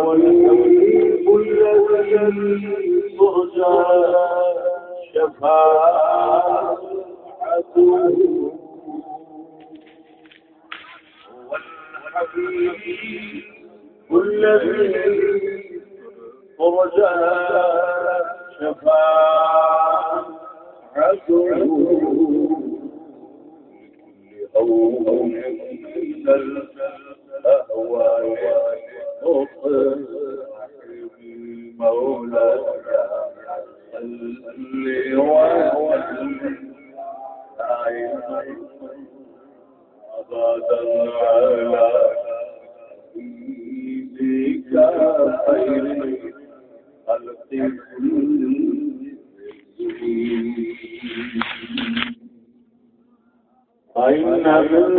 ومن كل ترجى شفاعته والحبيب الذي ترجى شفاعته قوم من الأهوال أين من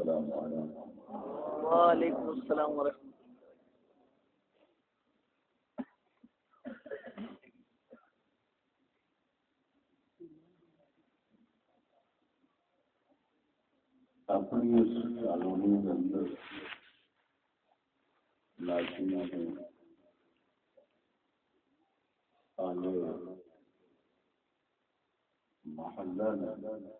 السلام عليكم وعليكم السلام ورحمة الله. اپنی اس کالونی کے اندر لاشیاں ہیں آنے محلہ میں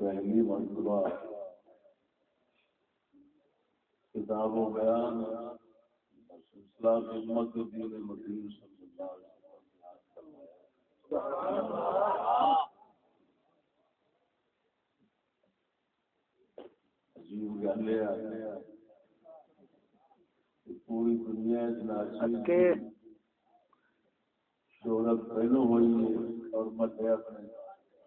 پہلی مرتبہ کتاب و بیان سلسلہ خدمت دین مدین عجیب گل ہے پوری دنیا شہرت پہلو ہوئی ہے اور میں اپنے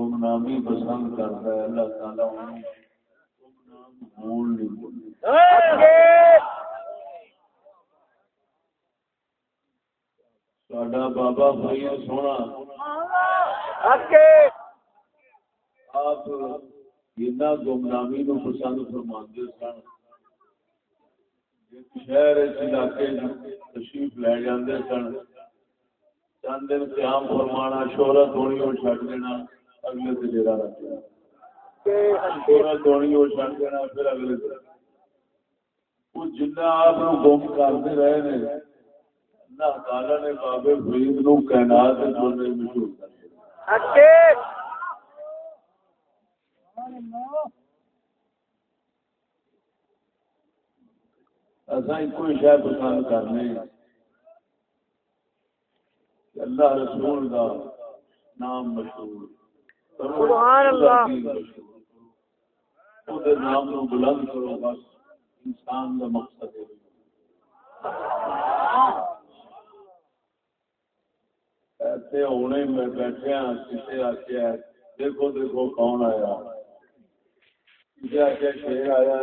گمنامی پسند کرتا ہے اللہ تعالیٰ گمنام نہیں ساڈا بابا بھائی سونا۔ آپ گمنامی نو پسند فرما سن۔ شہر علاقے تشریف لے جاندے سن۔ چند دن قیام فرمانا شہرت ہونی اور چڈ دینا۔ اگلے سے ڈیرا رکھ دینا شہرت ہونی اور چڈ دینا پھر اگلے سے وہ جنہ آپ گم کرتے رہے نے اللہ تعالی نے بابے فرید نو کائنات مشہور کر دیا۔ کوئی شاید پسند کرنے اللہ رسول کا نام مشہور۔ نام نو بلند کرو بس انسان کا مقصد ہے۔ ایسے ہونے میں بیٹھے ہیں کسی آخیا دیکھو دیکھو کون آیا۔ شیر آیا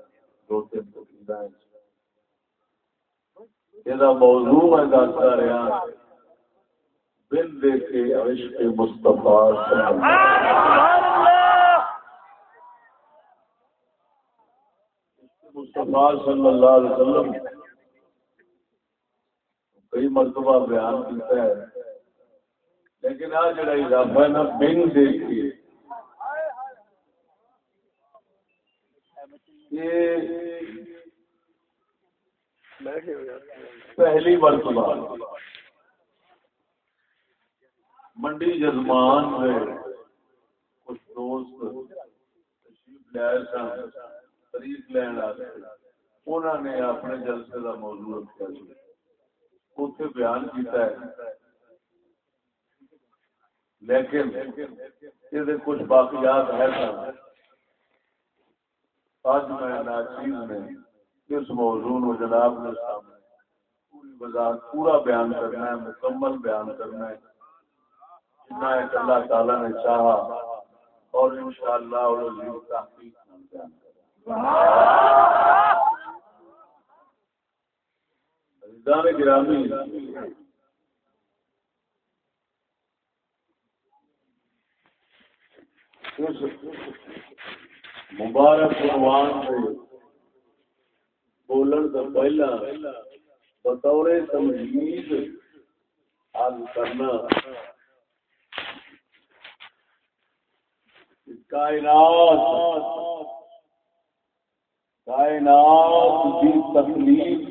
دو تین تقریباً موضوع میں دستا رہا بن دے کے عشق مصطفیٰ مصطفیٰ صلی اللہ علیہ وسلم کئی مرتبہ بیان کیتا ہے، لیکن آج جڑا اضافہ ہے نا، بن دیکھ کے پہلی مرتبہ منڈی جزمان میں کچھ دوست تشریف لائے سن، تاریخ لین انہوں نے اپنے جلسے کا موضوع رکھا اتنے بیان کیتا ہے۔ لیکن یہ کچھ باقیات ہے آج میں ناچیز میں اس موضوع نو جناب نے سامنے پوری وضاحت، پورا بیان کرنا ہے، مکمل بیان کرنا ہے۔ جتنا ایک اللہ تعالی نے چاہا اور انشاءاللہ اور تحقیق بیان کرنا گرامی مبارک قربان سے بولن کا پہلا بطور تمہید حل کرنا۔ کائنات کائنات کی تکلیف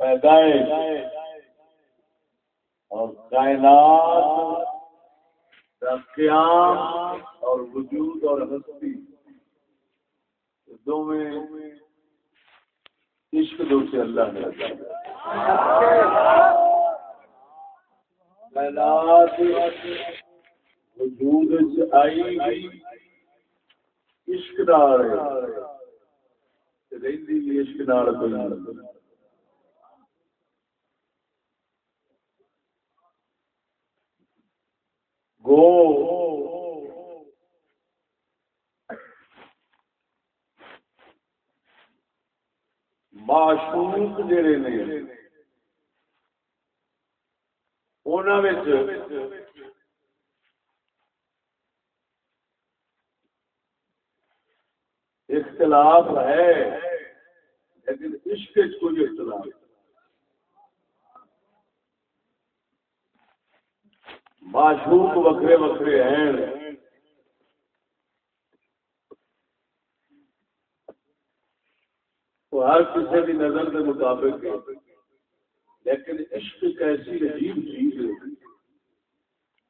پیدائش اور کائنات کا قیام اور وجود اور ہستی۔ دو عشق دو سے اللہ نے کائنات وجود آئی عشق نال عشق نال گو معشوق جڑے نے۔ اختلاف ہے لیکن عشق کوئی اختلاف۔ معشوق وکرے وکرے ہیں۔ تو ہر کسی کی نظر کے مطابق لیکن عشق ایک ایسی عجیب چیز ہے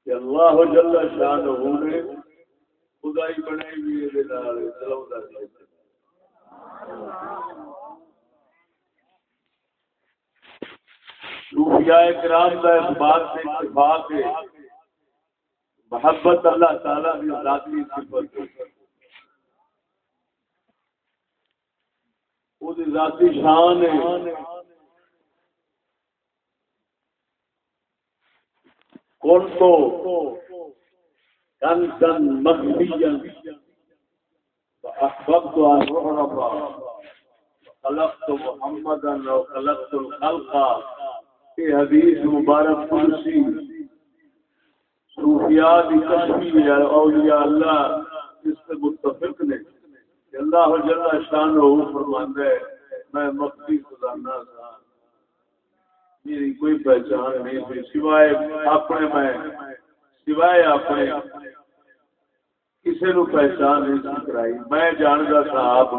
کہ اللہ جل شان نے خدائی بنائی ہوئی صوفیاء کرام کا اس بات سے اتفاق ہے۔ محبت اللہ تعالیٰ کی ذاتی صفت ذاتی شان ہے کون تو کن کن مخفیا احببت ان اعرف خلقت محمدا وخلقت الخلق یہ حدیث مبارک کرسی صوفیاء کی کشفی اولیاء اللہ اس سے متفق نے اللہ جل شان ہو فرماندا ہے میں مخفی خزانہ تھا میری کوئی پہچان نہیں تھی، سوائے اپنے میں، سوائے اپنے۔ کسی نو پہچان نہیں کرائی۔ میں جانتا تھا آپ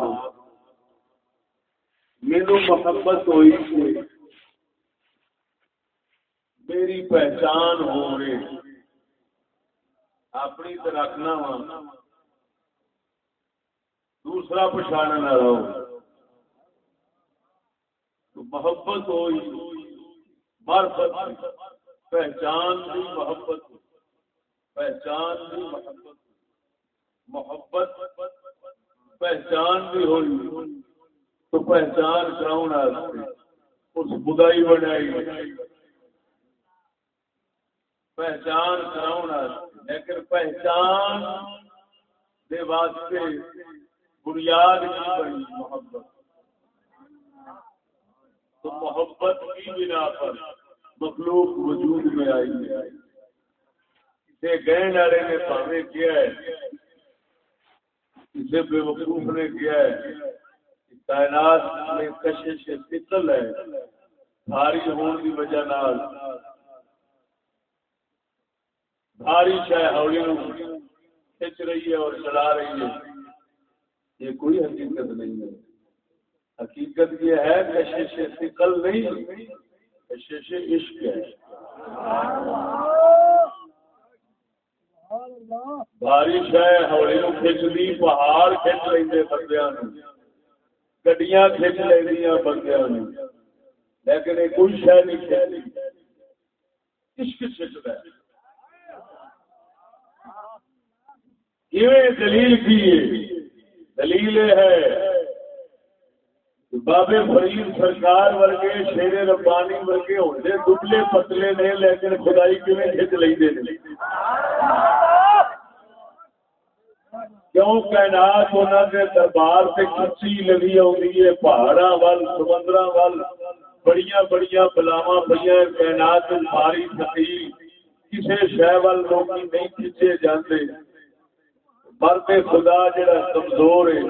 میرے محبت ہوئی تھی میری پہچان ہو رہی اپنی تو رکھنا وا دوسرا پچھاڑنے نہ رہو۔ محبت ہوئی مرفت پہچان بھی محبت پہچان بھی محبت محبت پہچان بھی ہوئی۔ تو پہچان کراؤن اس بدائی بنائی۔ پہچان کراؤن لیکن پہچان دے واسطے بنیاد کی بنی، محبت۔ تو محبت کی بنا پر مخلوق وجود میں آئی ہے۔ اسے گئے نارے نے پانے کیا ہے۔ اسے بے وقوف نے کیا ہے۔ کائنات میں کشش فکل ہے بھاری ہونے کی وجہ نال۔ بھاری شہ ہولی کھچ رہی ہے اور چلا رہی ہے۔ یہ کوئی حقیقت نہیں ہے۔ حقیقت یہ ہے کشش فکل نہیں کشش عشق ہے۔ بارش ہے ہولی نو کھچ پہاڑ کھچ لیں بندیا گڈیاں کھچ لیا بندیا لیکن یہ کوئی شہ نہیں کھچ عشق کھچتا ہے۔ دلیل کی دلیل ہے بابے فرید سرکار ورگے، شیر ربانی ورگے ہوتے دبلے پتلے نے، لیکن خدائی کیون کھچ لے کیوں کائنات انہوں نے دربار سے کچی لگی آئی ہے؟ پہاڑا ول سمندر ول بڑی بڑی بلاوا پہ کائنات ماری سکی۔ کسی شہ وال لوگ نہیں کھچے جاندے۔ مرد خدا جڑا کمزور ہے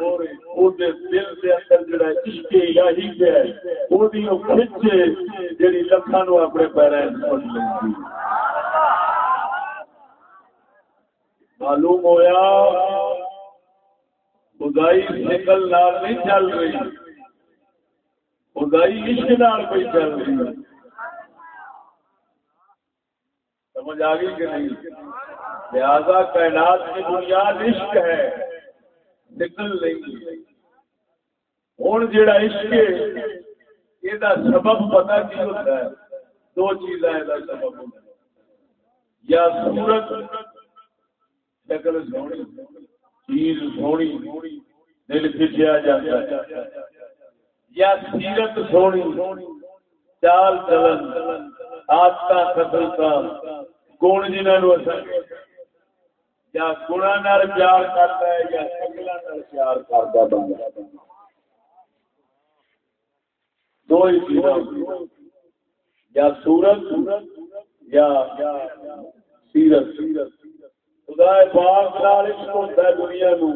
وہ دل دے اندر جڑا عشق الہی ہے وہ دی او کھچے جڑی لکھاں نو اپنے پیراں وچ لیندی معلوم ہویا، خدائی سکل نال نہیں چل رہی، خدائی عشق نال پہ چل رہی۔ سمجھ آ گئی کہ نہیں؟ لہذا کائنات کی بنیاد عشق ہے، نکل نہیں۔ ہوں جا عشق ہے یہ سبب پتا کی ہوتا ہے؟ دو چیزاں یہ سبب ہوتا ہے۔ یا سورت شکل سونی، چیز سونی، دل کھچیا جاتا ہے۔ یا سیرت سونی، چال چلن آدت قدرتا کون جنہوں یا گنا پیار کرتا ہے یا شکل پیار کرتا بندہ۔ دو ہی چیزاں یا سورت یا سیرت۔ خدا پاک نال عشق ہوتا ہے دنیا نو۔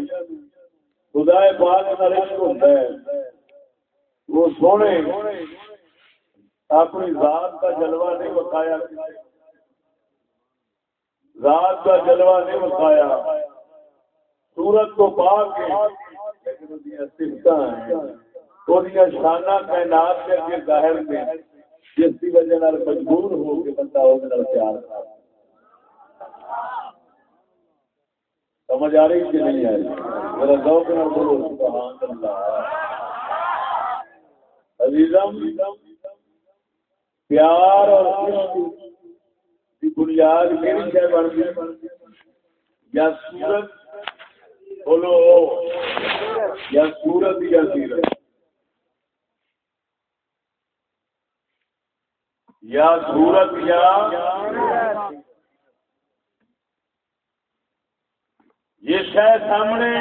خدا پاک نال عشق ہوتا ہے۔ وہ سونے، اپنی ذات کا جلوہ نہیں بتایا۔ رات کا جلوہ نہیں بتایا سورت کو پا کے شانہ کائنات کے اگے ظاہر نے جس کی وجہ مجبور ہو کے بندہ وہ پیار تھا۔ سمجھ آ رہی کہ نہیں آ رہی؟ میرا ذوق نہ بولو سبحان اللہ عزیزم، پیار اور عشق بنیاد میری شہ بن گئی؟ یا سورت بولو یا سورت یا سیرت یا سورت یا یہ شہ سامنے،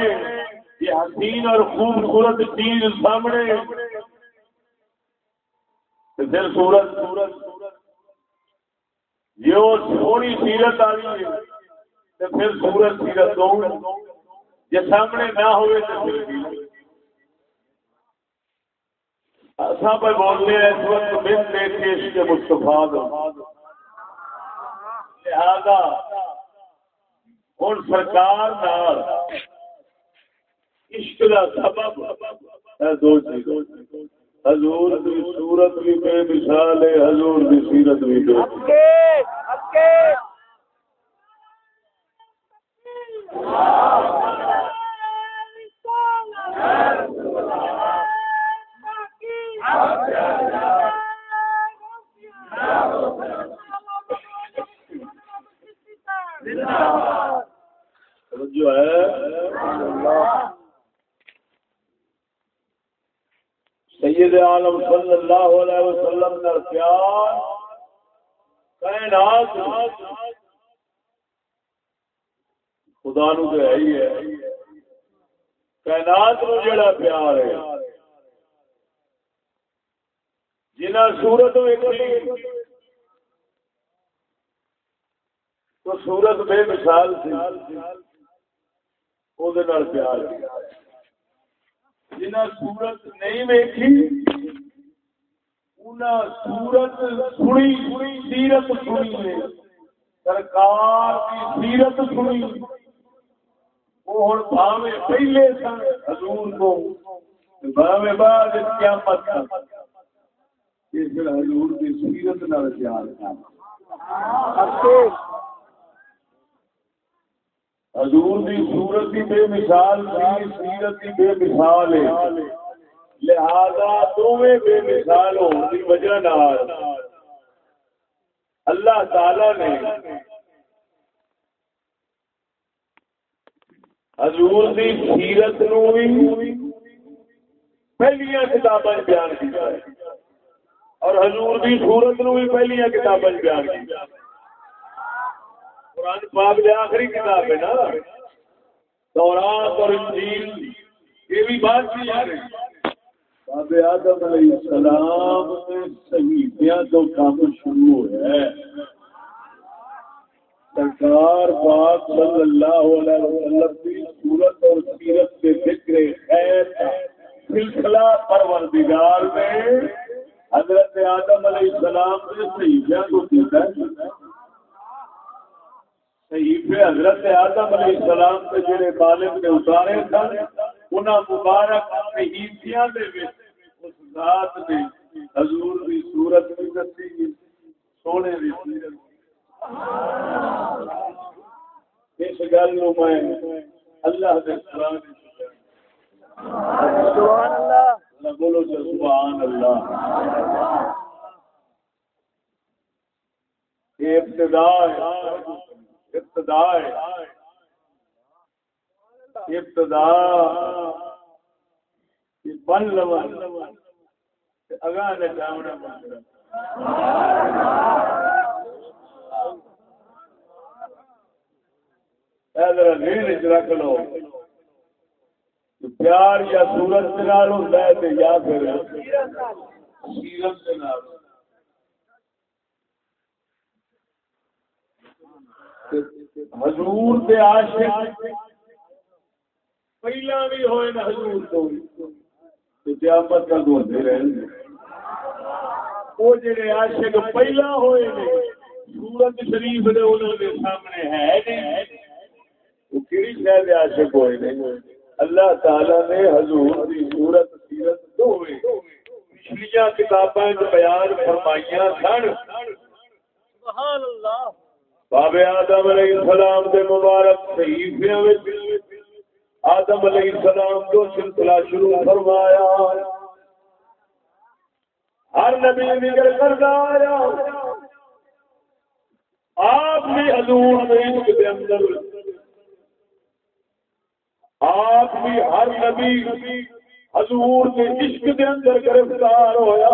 یہ حسین اور خوبصورت چیز سامنے۔ پھر سورت سورت یہ سونی سیرت آ رہی ہے تو پھر سورت سیرت دو جی سامنے نہ ہوئے تو پھر اصا پہ بولتے ہیں اس وقت بن دیش کے مستفا لہذا ہوں سرکار عشق کا سبب دو چیز حضور کی صورت بھی بے مثال ہے حضور کی سیرت بھی بے جو ہے۔ سید عالم صلی اللہ علیہ وسلم کا پیار کائنات خدا نو تو ہے ہی ہے۔ کائنات نو جڑا پیار ہے۔ جنا سورت تو سورت بے مثال سی وہ پیار جنہیں سورت نہیں ویکھی سورت سنی، سیرت سنی ہے۔ سرکار کی سیرت سنی۔ وہ ہوں بھاوے پہلے سن، حضور کو بھاوے بعد قیامت تک۔ اس حضور کی سیرت نہ پیار کر۔ حضور دی صورت کی بے مثال دی سیرت کی بے مثال ہے۔ لہذا دونوں بے مثال ہونے کی وجہ نال اللہ تعالی نے حضور دی سیرت نو بھی پہلیاں کتاباں بیان کیا اور حضور دی صورت نو بھی پہلیاں کتاباں بیان کیا قرآن پاک دے آخری کتاب ہے نا؟ تورات اور انجیل۔ یہ بھی بات کی ہے۔ باب آدم علیہ السلام میں صحیحیاں تو کام شروع ہے سرکار پاک صلی اللہ علیہ وسلم کی صورت اور سیرت کے ذکر خیر کا سلسلہ پروردگار میں حضرت آدم علیہ السلام نے صحیحیاں کو دیتا ہے۔ صحیفے حضرت آدم علیہ السلام کے جڑے طالب نے اتارے سن انہاں مبارک صحیفیاں دے وچ اس ذات نے حضور دی صورت بھی دسی، سونے دی سیرت اس گل نو میں اللہ دے قرآن سبحان اللہ۔ اللہ بولو سبحان اللہ۔ ابتدا ہے۔ ابتدا ابتدا۔ بن لو۔ اگاں جامنا رکھ لو۔ پیار یا سورج ہوتا ہے یا پھر سیرت نال۔ حضور دے عاشق پہلا بھی ہوئے نا حضور تو قیامت کا دھوتے رہے وہ جڑے عاشق پہلا ہوئے نے، سورت شریف نے انہوں کے سامنے ہے نہیں۔ وہ کہڑی شاید عاشق ہوئے نہیں اللہ تعالی نے حضور کی سورت، سیرت دو پچھلیا کتاباں بیان فرمائیاں سن۔ سبحان اللہ۔ بابے آدم علیہ السلام دے مبارک صحیفیاں وچ۔ آدم علیہ السلام کو سلسلہ شروع فرمایا۔ ہر نبی ذکر کرتا آیا۔ آپ بھی حضور کے اندر۔ آپ بھی ہر نبی حضور کے عشق کے اندر گرفتار ہویا۔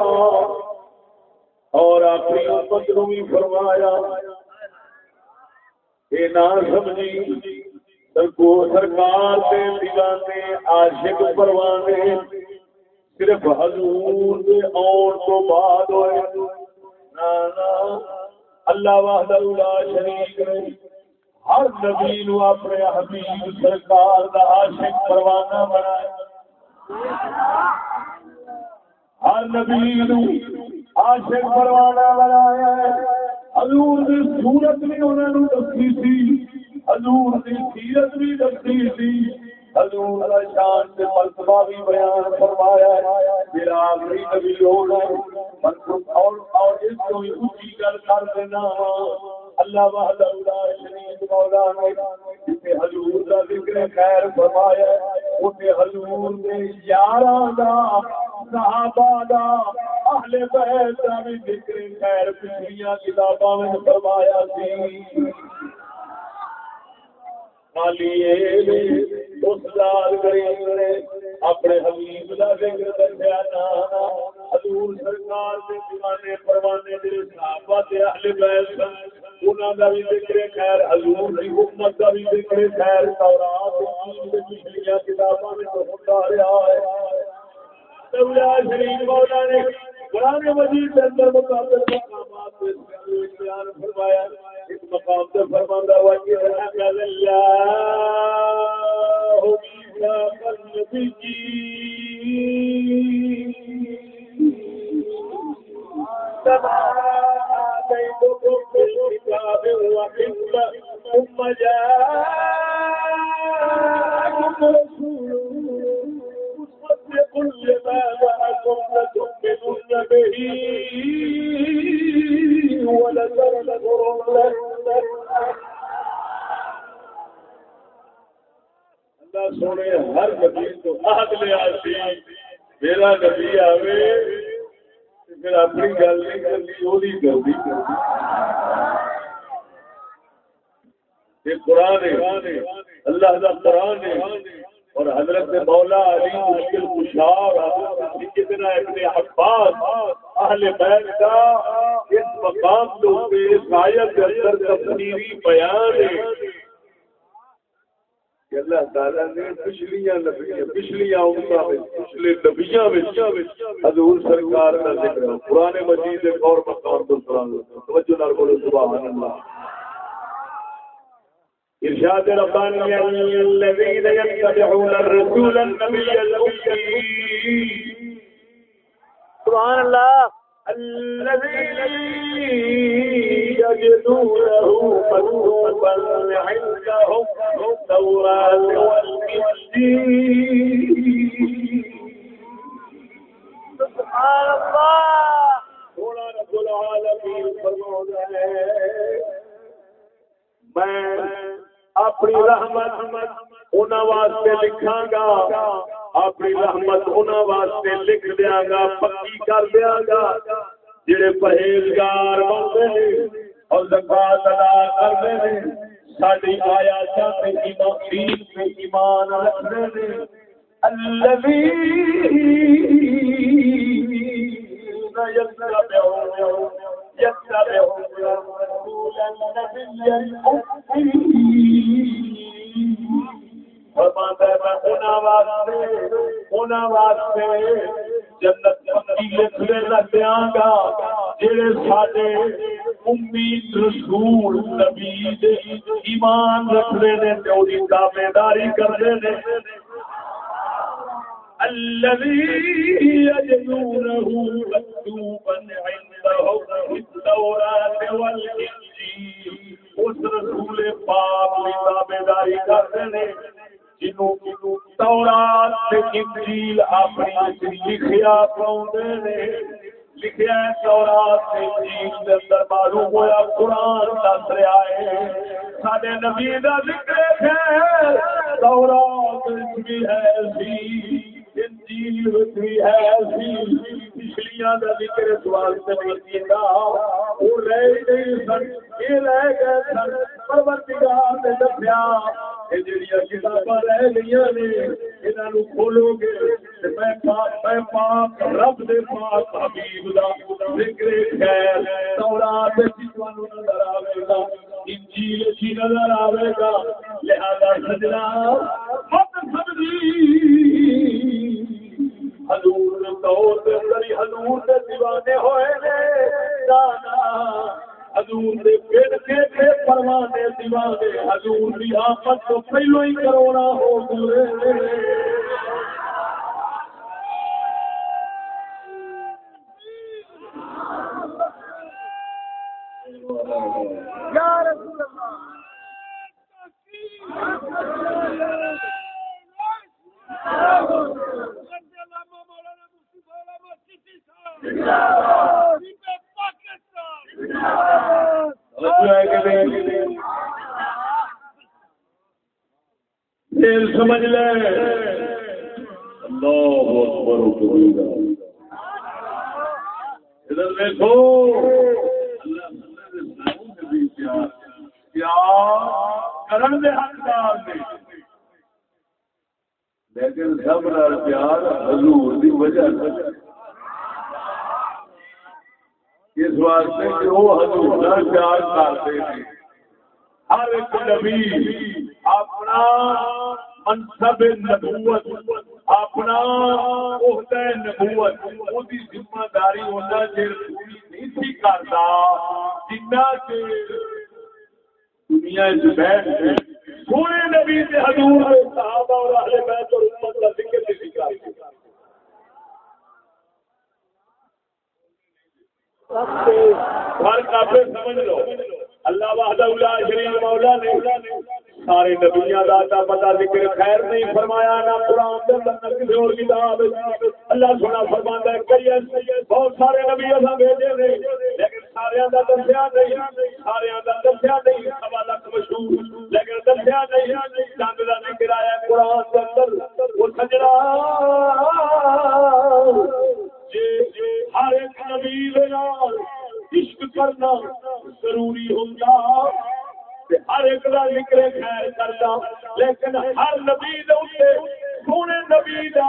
اور اپنی امت نو بھی فرمایا۔ یہ نہ سمجھی سرکار کے دیوانے عاشق پروانے صرف حضور دے آن تو بعد ہوئے۔ اللہ وحدہ لا شریک نے ہر نبی نو اپنے حبیب سرکار دا عاشق پروانہ بنایا ہر نبی نو عاشق پروانہ بنایا حضور دی صورت بھی انہوں نے دسی سی، حضور دی سیرت بھی دسی سی۔ حضور شان مرتبہ بھی بیان فرمایا ہے۔ میرا آخری نبی ہونا اور اور اس کو اونچی گل کر دینا۔ اللہ وحدہ لا شریک مولا نے جسے حضور دا ذکر خیر فرمایا اسے حضور یاراں دا، صحابہ دا اہل بیت دا بھی ذکر خیر پچھلیاں کتاباں میں فرمایا سی۔ خالی اس لال کریم نے اپنے حبیب کا ذکر دسیا حضور سرکار کے دیوانے پروانے دے صحابہ تے اہل بیت انہاں دا بھی ذکر خیر، حضور دی حکمت دا بھی ذکر خیر۔ تورات انجیل دے پچھلیاں کتاباں میں تو ہوتا رہا ہے۔ مولا شریف مولا نے قرآن مجید کے اندر مقابل مقامات بیان فرمایا اس مقام سے فرماندہ ہوا کہ اللہ ميثاق النبيين كما آتيتكم بالكتاب وحكمة ثم جاءكم رسول معكم لتؤمنن به ولتنصرنه اللہ سونے، ہر نبی تو عہد لیا سی، میرا نبی آوے پھر اپنی گل نہیں کرنی وہی گل قرآن اللہ کا قرآن ہے۔ اور حضرت مولا علی مشکل کشا کشار کتنا ابن عباس، اہل بیت کا اس مقام تو اس آیت کے اندر تفسیری بیان ہے۔ اللہ تعالی نے پچھلیاں نبیاں، پچھلیاں امتاں وچ پچھلے نبیاں وچ حضور سرکار دا ذکر ہے۔ قران مجید دے اور مقام تو قران توجہ نال بولو، سبحان اللہ۔ إرشاد ربانی الذين يتبعون الرسول النبي الأمي. سبحان الله. الذي يجدونه مكتوبا عندهم التوراة والإنجيل. سبحان الله. تھوڑا رب العالمین فرماتا ہے میں اپنی رحمت انہاں واسطے لکھاں گا۔ اپنی رحمت انہاں واسطے لکھ دیاں گا، پکی کر دیاں گا۔ جڑے پرہیزگار بنتے ہیں اور زکات ادا کرتے ہیں ساری آیا چاہتے ایمان پہ ایمان رکھنے ہیں۔ الذين يتبعون يتبعون رسول لکھنے گا جڑے سارے امید رسول نبی ایمان رکھتے ہیں دعوے داری کرتے ہیں الذي يجدونه مكتوبا اس رسول پاک کی تابے داری کرتے ہیں جنوں تورات انجیل اپنی لکھیا نے لکھیا تورات انجیل دے اندر معلوم ہویا قرآن دس رہا ہے نبی دا ذکر ہے تورات بھی ہے سی انجیل بھی جی، پچھلیاں دا ذکر نہیں کیتا رہ سن رہ گئے سن۔ پروردگار نے دسیا جڑیاں کتاباں رہ نے، انہاں نو کھولو گے۔ تے میں پاک میں پاک، رب دے پاک، حبیب دا ذکر خیر تورات وچ تانوں نظر آوے گا، انجیل وچ نظر آوے گا۔ لہذا سجنا مت سمجھی۔ حضور دور دے حضور دے دیوانے ہوئے نے جانا حضور دے پیڑ کے کے پروانے دیوانے۔ حضور دی آفت تو پہلو ہی کرونا ہو گئے یا رسول دل سمجھ لے اللہ اکبر کبیرہ ادھر دیکھو اللہ اللہ دے پیار پیار کرن دے حقدار نے لیکن سب نال پیار حضور دی وجہ سے اس واسطے کہ وہ حضور نال پیار کرتے ہیں۔ ہر ایک نبی اپنا منصب نبوت، اپنا عہدہ نبوت، وہ ذمہ داری ہونا چیر پوری نہیں تھی کرتا جنا چیر دنیا بیٹھ کے سونے نبی سے حضور، صحابہ اور اہل بیت اور امت کا ذکر نہیں سکھا فرق آپ سمجھ لو۔ اللہ وحدہ لا شریف مولا نے سارے نبیاں دا تا پتہ ذکر خیر نہیں فرمایا، نہ قرآن دے نہ کسی اور کتاب۔ اللہ سنا فرماندا ہے کئی بہت سارے نبی اساں بھیجے نے، لیکن سارے دا دسیا نہیں سارے دا دسیا نہیں، سوا لاکھ مشہور۔ لیکن دسیا نہیں، چند دا ذکر آیا قرآن دے اندر۔ وہ سجنا۔ جی ہر ایک نبی عشق کرنا ضروری ہوتا ہر ایک کا ذکر خیر کرتا لیکن ہر نبی دے سونے نبی کا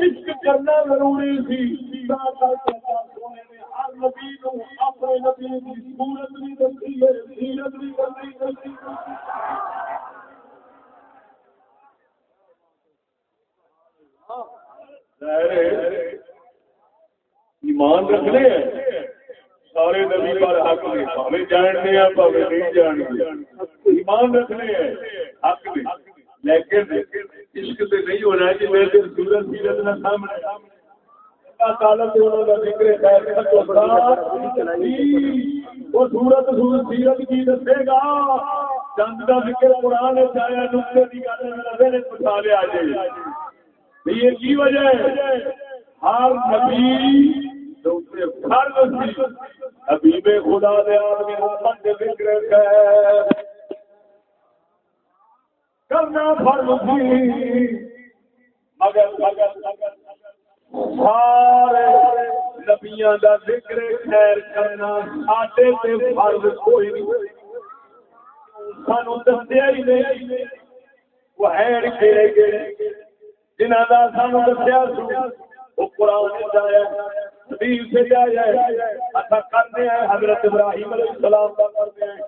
عشق کرنا ضروری سی۔ سونے نے ہر نبی نو اپنے نبی بھی دسی ہے سیرت بھی دسی ایمان رکھنے ہیں۔ سارے نبی پر حق نہیں پاوے جانتے ہیں پاوے نہیں جانتے ایمان رکھنے ہیں، حق نہیں لیکن عشق سے نہیں ہونا کہ جی، میں پھر سورت سیرت نہ سامنے۔ وہ سورت سورت سیرت کی دسے گا۔ چند کا ذکر قرآن چاہے نقطے کی گل بتا لیا جائے یہ کی وجہ ہے؟ ہر نبی حبیب خدا دے آدمی محمد دے ذکر کرنا فرض تھی۔ مگر مگر سارے نبیاں دا ذکر خیر کرنا ساڈے تے فرض کوئی نہیں۔ سانو دسیا ہی نہیں۔ وہ ہے جنہاں دا سانو دسیا وہ قرآن جایا حدیث سے جایا اچھا کرتے ہیں حضرت ابراہیم علیہ السلام کا کرتے ہیں۔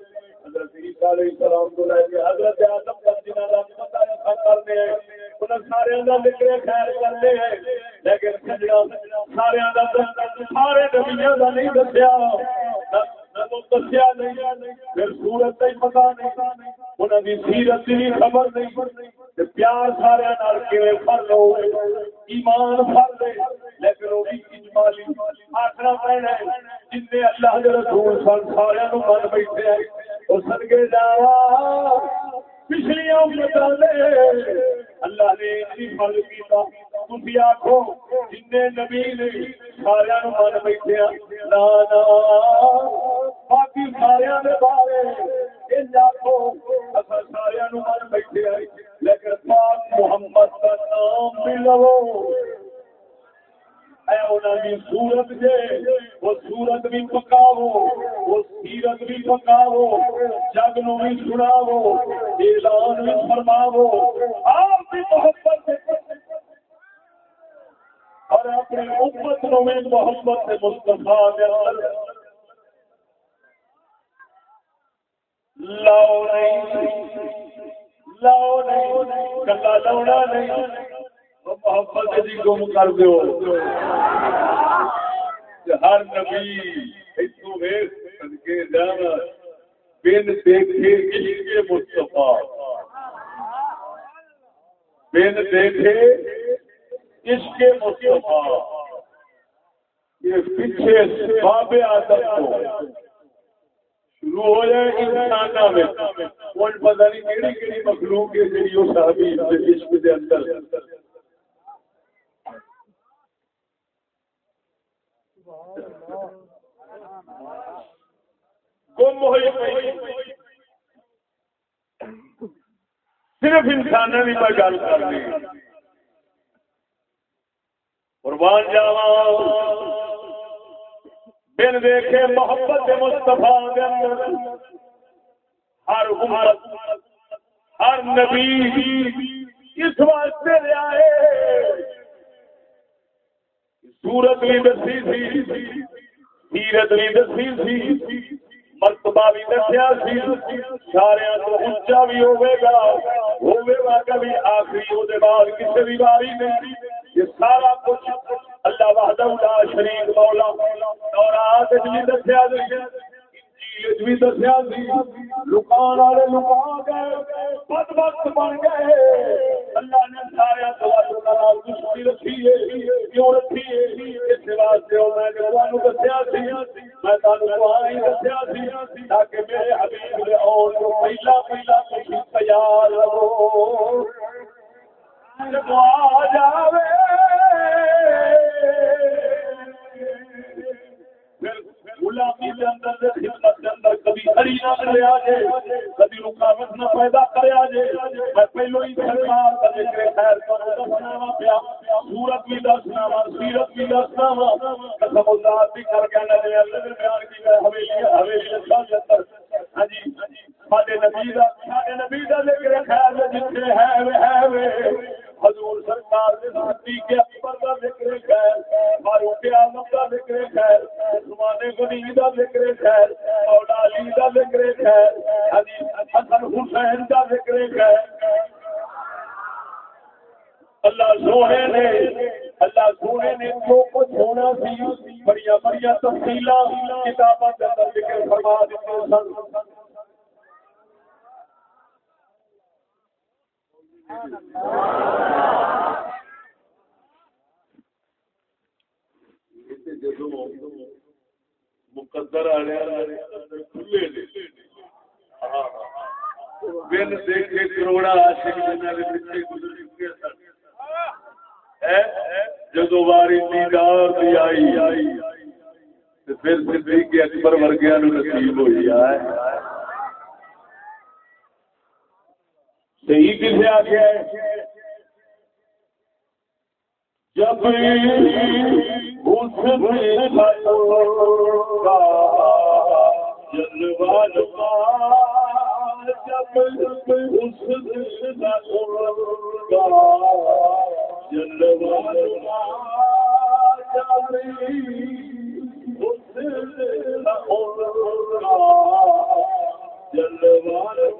حضرت عیسیٰ علیہ السلام کو لے کے حضرت آدم کا جنہ کا پتہ ایسا کرتے ہیں۔ انہیں سارے کا ذکر خیر کرتے ہیں۔ لیکن سجنا سارے سارے نبیوں کا نہیں دسیا۔ دسیا نہیں، پھر سورت ہی پتا نہیں انہوں کی سیرت کی خبر نہیں۔ پیار سارے فرد ہو ایمان فرد لیکن وہ بھی اجمالی آخنا پینا جن اللہ کے رسول سن سارے من بیٹھے سدگے جا پچھلیا اللہ نے فل کیا تھی آخو جن نبی نے سارا من بیٹھے نا باقی سارا بارے بیٹھے لیکن پاک محمد کا نام بھی لو۔ سورت وہ بھی پکاو، وہ سیرت بھی پکاو، جگ نو بھی سناو، اعلان بھی فرماو۔ آپ محبت اور اپنی امت نو بھی محبت سے لاؤ نہیں لاؤ نہیں لاؤنا نہیں محبت گم کر دو ہر نبی جانا بن دیکھے عشق مصطفیٰ بن دیکھے عشق مصطفیٰ یہ پیچھے باب آدم کو شروع ہو جائے انسان میں کوئی پتہ نہیں کہڑی کہڑی مخلوق ہے جی وہ صحابی عشق کے اندر۔ گم ہوئی صرف انسان کی میں گل کرنی۔ قربان جاوا بن دیکھے محبت مستفا ہر امت، ہر نبی اس واسطے لیا ہے سورت بھی دسی سی سیرت بھی دسی سی، مرتبہ بھی دسیا سی۔ سارے تو اچا بھی ہوے گا ہوے گا کبھی آخری، وہ بعد کسی بھی باری نہیں۔ یہ سارا کچھ اللہ وحدہ شریف مولا۔ اور آج بھی دسیا بھی دسیا لکان والے لکا گئے بد وقت بن گئے۔ اللہ نے سارے دشمنی رکھی ہے، کیوں رکھی ہے؟ اس واسطے میں دسیا سی، میں دسیا سی، تاکہ میرے حبیب نے اور پہلا پہلا تیار رہو۔ آ جاوے غلامی اندر خدمت اندر کبھی نہ کبھی رکاوٹ نہ پیدا میں پہلو ہی سرکار ذکر خیر پیا سورت بھی سیرت بھی قسم اللہ کر کے نہ دے اللہ کی حویلی حویلی اللہ اندر ہاں جی ساڈے نبی دا ساڈے نبی دا ذکر ہے وہ ہے وہ حضور سرکار صدیق اکبر ذکر فاروق اعظم ذکر عثمان غنی ذکر مولا علی ذکر علی حسن حسین ذکر اللہ سونے نے اللہ سونے نے جو کچھ ہونا سی بڑی بڑی تفصیل کتابوں کے اندر ذکر فرما دیتے سن۔ مقدر بن دیکھے کروڑا جدو باری دیدار دی آئی پھر صدیق اکبر ورگیا نصیب ہوئی ہے صحیح کسے گیا ہے۔ جب اس جلوال جب اس جلوال جب اس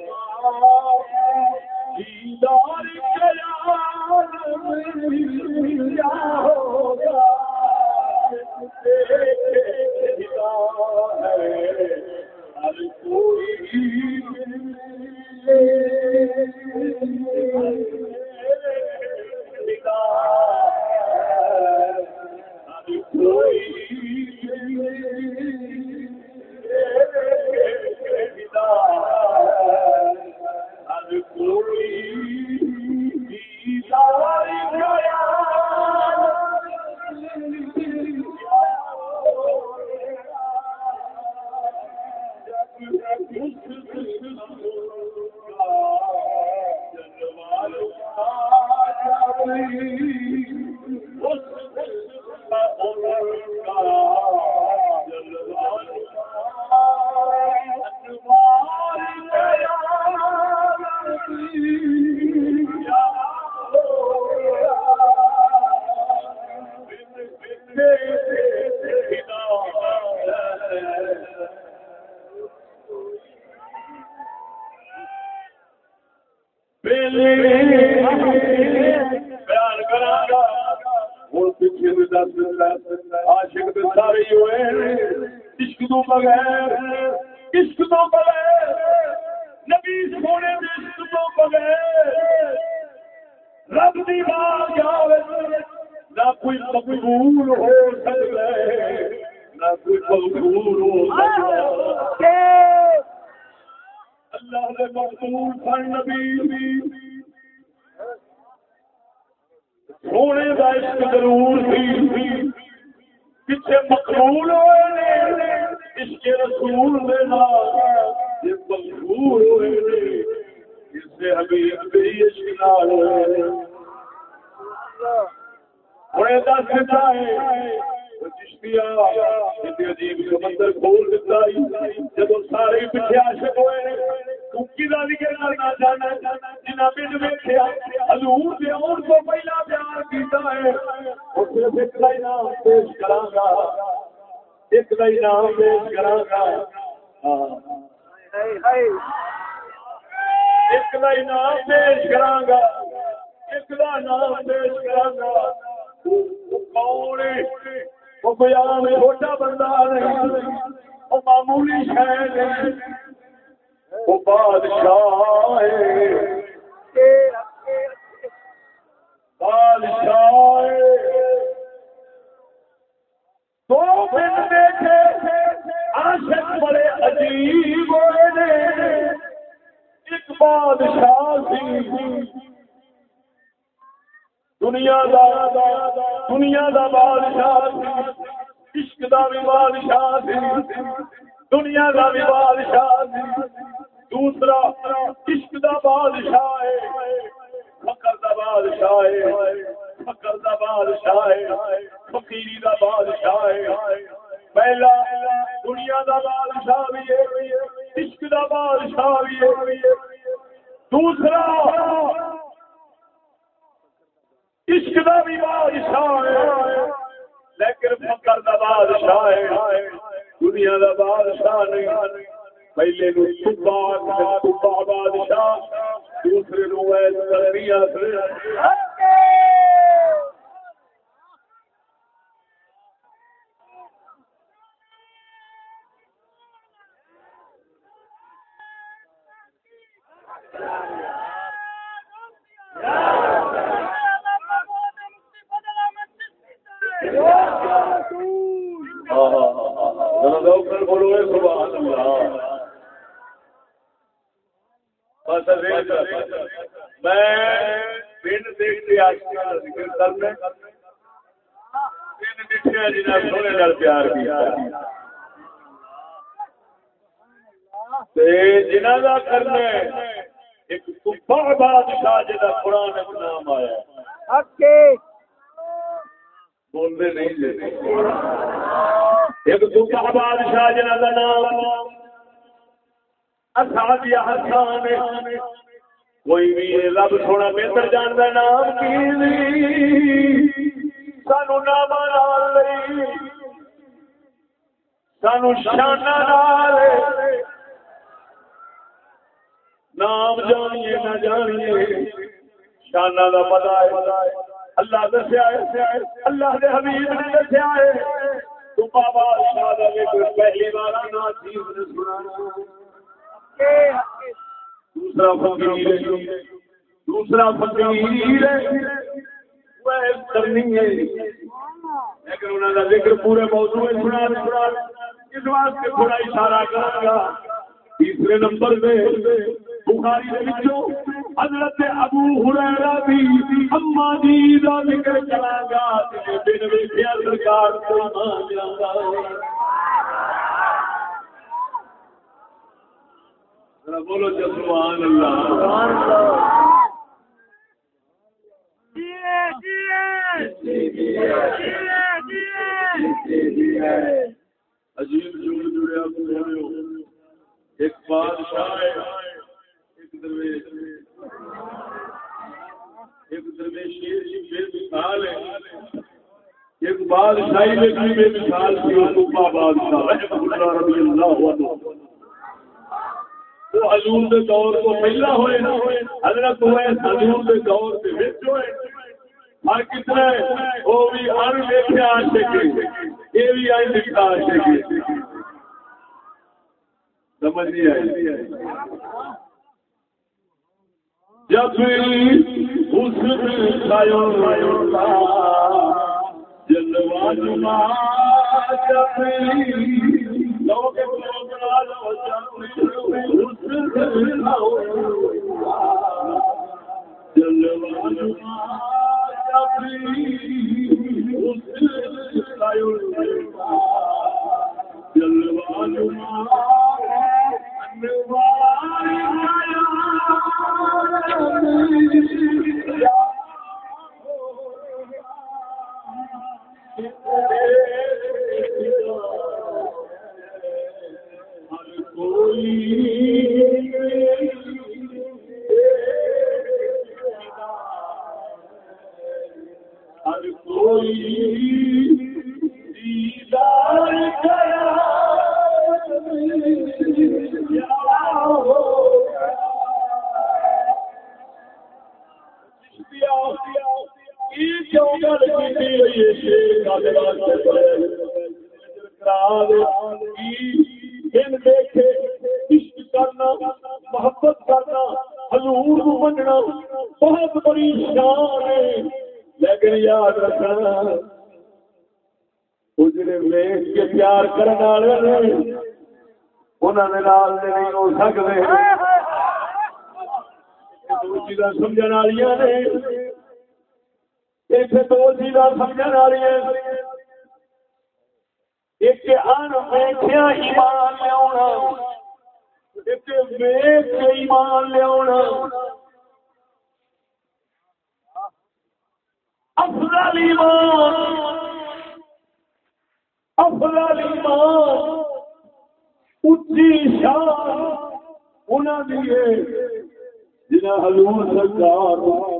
جنہ کا کرنا ایک بادشاہ جا قرآن نام آیا بولتے نہیں جی۔ ایک دوسرا بادشاہ جنہ کا نام حسان کوئی بھی رب سونا بہتر جانتا نام کی سانو نام سانو شانہ نال نام جانیے نہ جانیے۔ شانہ کا پتا ہے۔ اللہ دسیا اللہ دے حبیب نے دسیا ہے تو بابا شاہ پہلی بار جی دوسرا فقیر دوسرا فقیر وہ کرنی ہے۔ لیکن انہوں کا ذکر پورے موضوع سنا سنا اس واسطے تھوڑا اشارہ کروں گا۔ تیسرے نمبر پہ بخاری حضرت ابو ہریرہ بھی اما جی دا ذکر چلا گا بن ویکھیا سرکار جاندا بولو جی، سبحان اللہ سبحان اللہ عجیب جڑیا ایک بادشاہ ایک درویش ایک درویش بے مثال ہے۔ ایک بادشاہی میں بھی بے مثال تھی وہ بادشاہ رضی اللہ عنہ۔ وہ حضور دے دور کو پہلا ہوئے حضرت ہوئے حضور دے دور کے وچ ہوئے ہر کتنے وہ بھی ان دیکھے عاشق یہ بھی آئی لکھا عاشق سمجھ نہیں آئی۔ جب حسن کھایو جلوہ جب لوگ پروگرام ہر کوئی دیدار کرے۔ کیوں محبت کرنا حضور مننا بہت بڑی شان ہے لیکن یاد رکھنا اجڑے ویچ کے پیار کرنے والے نے انہاں نہیں ہو سکدے دوسری دا سمجھن نے دو چیزاں سمجھ آ رہی ہیں۔ ایک ان افضل ایمان۔ افضل ایمان۔ اچھی شان۔ انہوں نے جنہیں حضور سرکار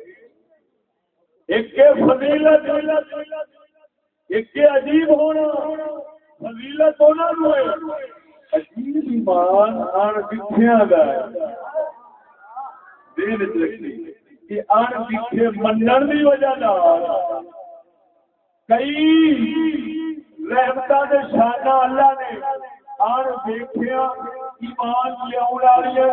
ایک رحمتہ اللہ نے ایمان لیون آریا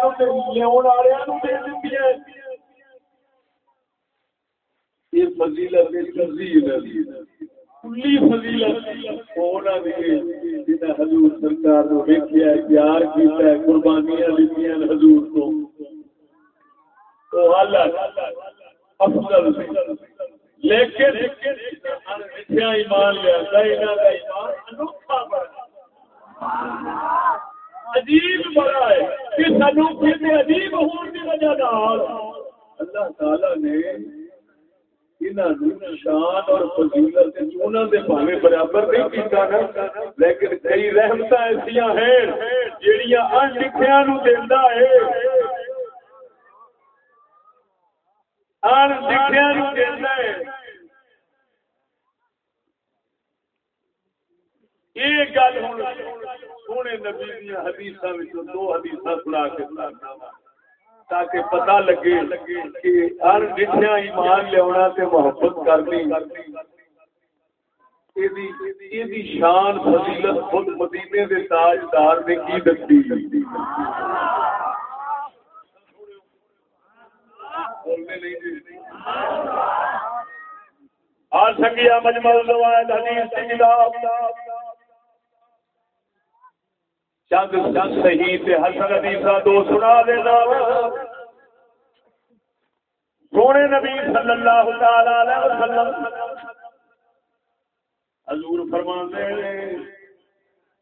لیکن ایمان لیا اللہ تعالی نے شان اور برابر نہیں لیکن کئی رحمتاں ایسا ہیں جیڑیاں ان نو گل سونے نبی دو حدیث سنا کے تاکہ پتہ لگے کہ ہر جتنا ایمان لیا تے محبت کرنی۔ شان فضیلت خود مدینے دے تاجدار نے کی دسی آ سکیا مجمل روایت حدیث کی کتاب۔ چند چند صحیح تے حسن حدیث کا دو سنا دینا سونے نبی صلی اللہ علیہ وسلم۔ حضور فرماندے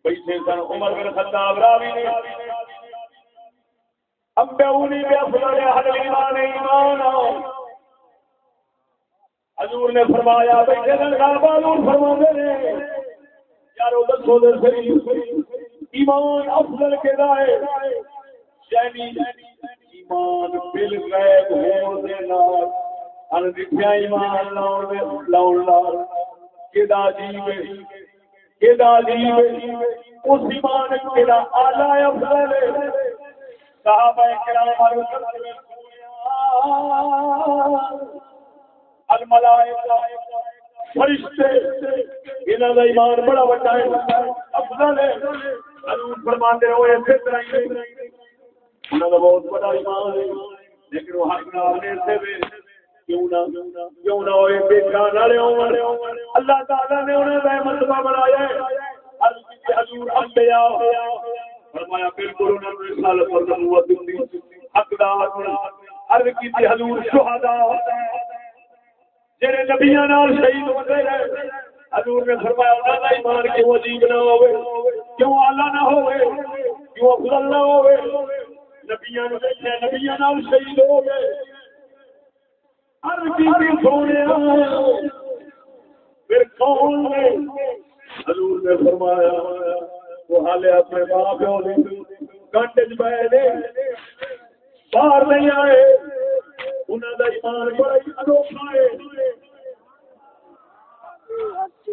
بیٹھے سن عمر بن خطاب راوی نے۔ اب بیونی بے افضل اہل ایمان ایمان حضور نے فرمایا، بیٹھے سن غابہ حضور فرماندے دے یارو دسو دے صحیح ایمان افضل کے دائے یعنی ایمان بل غیب ہو۔ دے نال ان دکھیا ایمان لاؤ دے لاؤ لاؤ کدا عجیب کدا عجیب اس ایمان کدا اعلی افضل ہے۔ صحابہ کرام الملائکہ فرشتے، انہاں دا ایمان بڑا وڈا ہے۔ افضل ہے۔ حضور فرماتے رہو ایسے طرح ہی انہاں دا بہت بڑا ایمان ہے۔ لیکن وہ نے سے کیوں نہ؟ کیوں نہ ہوئے والے اللہ تعالی نے انہیں وہ مرتبہ بنایا ہے۔ حضور انبیاء۔ فرمایا، بالکل نے رسالت اور نبوت دی حقدار عرض کی حضور شہداء۔ جڑے نبیاں نال شہید ہوندے رہے حضور نے فرمایا انہاں دا ایمان کیوں عجیب نہ ہوے کیوں اعلی نہ ہوے کیوں افضل نہ ہوے نبیاں نو دیکھے، نبیاں نال شہید ہو گئے عرض کی سونے پھر کون نے؟ حضور نے فرمایا، وہ حالے اپنے ماں پیو نے کنڈ چ پے باہر نہیں آئے۔ انہوں کا ایمان بڑا ہی انوکھا ہے۔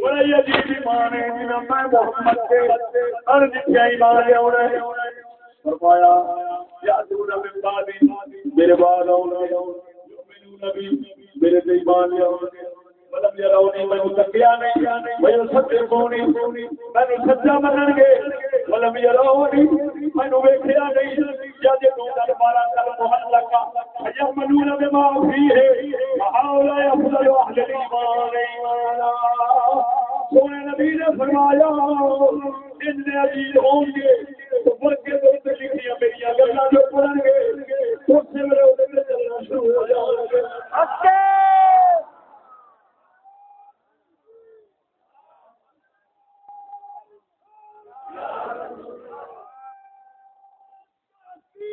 بڑا ہی عجیب ایمان ہے جنہیں میں محمد کے ہر دکھا ایمان لیا فرمایا یا دور میں بعد میرے بعد آؤ میرے ایمان لیا مطلب یرونی میں تکیا نہیں میں سچے کونی میں سچا منن گے میں ویکھیا نہیں جد تو محلہ کا یمنون بما افضل سونے نبی نے فرمایا ان عزیز ہوں گے، تو تو میری گلاں جو پڑھن گے اس سے میرے اوپر چلنا شروع ہو جائے گا اچھا رسول کلندر لاہوری سلام جو ہے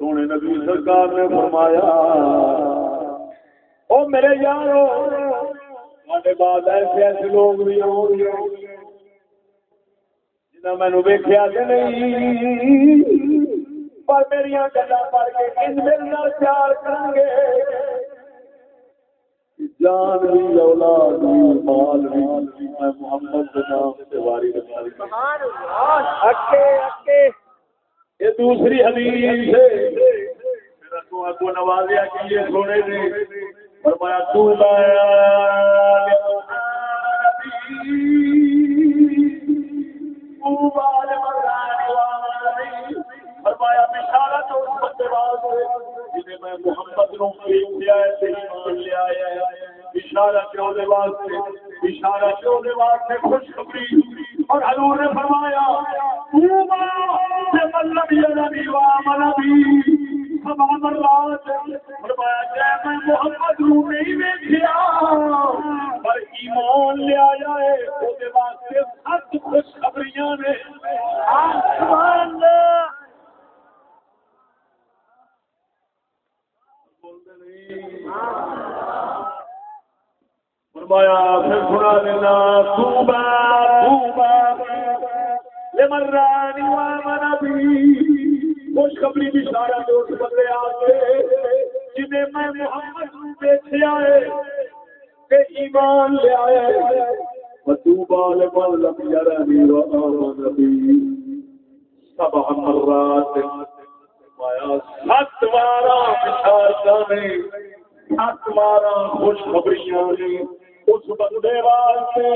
سونے نبی سرکار نے فرمایا، او میرے یارو ہمارے بعد ایسے ایسے لوگ بھی ہوں گے جنہیں مینو ویکیا نہیں، پر میری گلا پڑھ کے ان میرے پیار کریں گے جان بھی، اولاد بھی، مال بھی، میں محمد کے نام سے واری سبحان اللہ، اکے اکے۔ یہ دوسری حدیث ہے۔ کو نوازیا کہ یہ سونے نے فرمایا، تو لایا فرمایا اس بندے جنہیں میں محمد نو لیا ہے ہے۔ واسطے واسطے خوشخبری۔ اور حضور نے فرمایا مطلب یہ نبی وامن نبی محمد نو نہیں ویچیا پر ایمان لیا واسطے خوشخبریاں نے۔ فرمایا، پھر سنا دینا توبا توبا لمرانی وامن نبی خوشخبری بھی سارا دوست بندے آتے جنہیں میں محمد کو دیکھا ہے کہ ایمان لے آیا ہے وتوبا لمن لم يرني وآمن بي سبع مرات مایا سات بارہ بشارت نے سات بارہ خوشخبریاں نے۔ اس بندے واسطے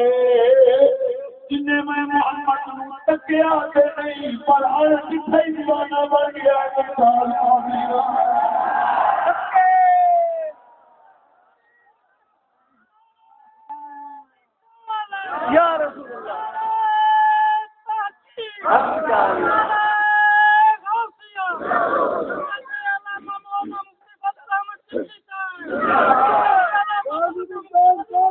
جنہیں میں محمد نو تکیا تے نہیں پر ہر کتھے دیوانہ بن گیا کہ سال آمین یا رسول اللہ Yeah.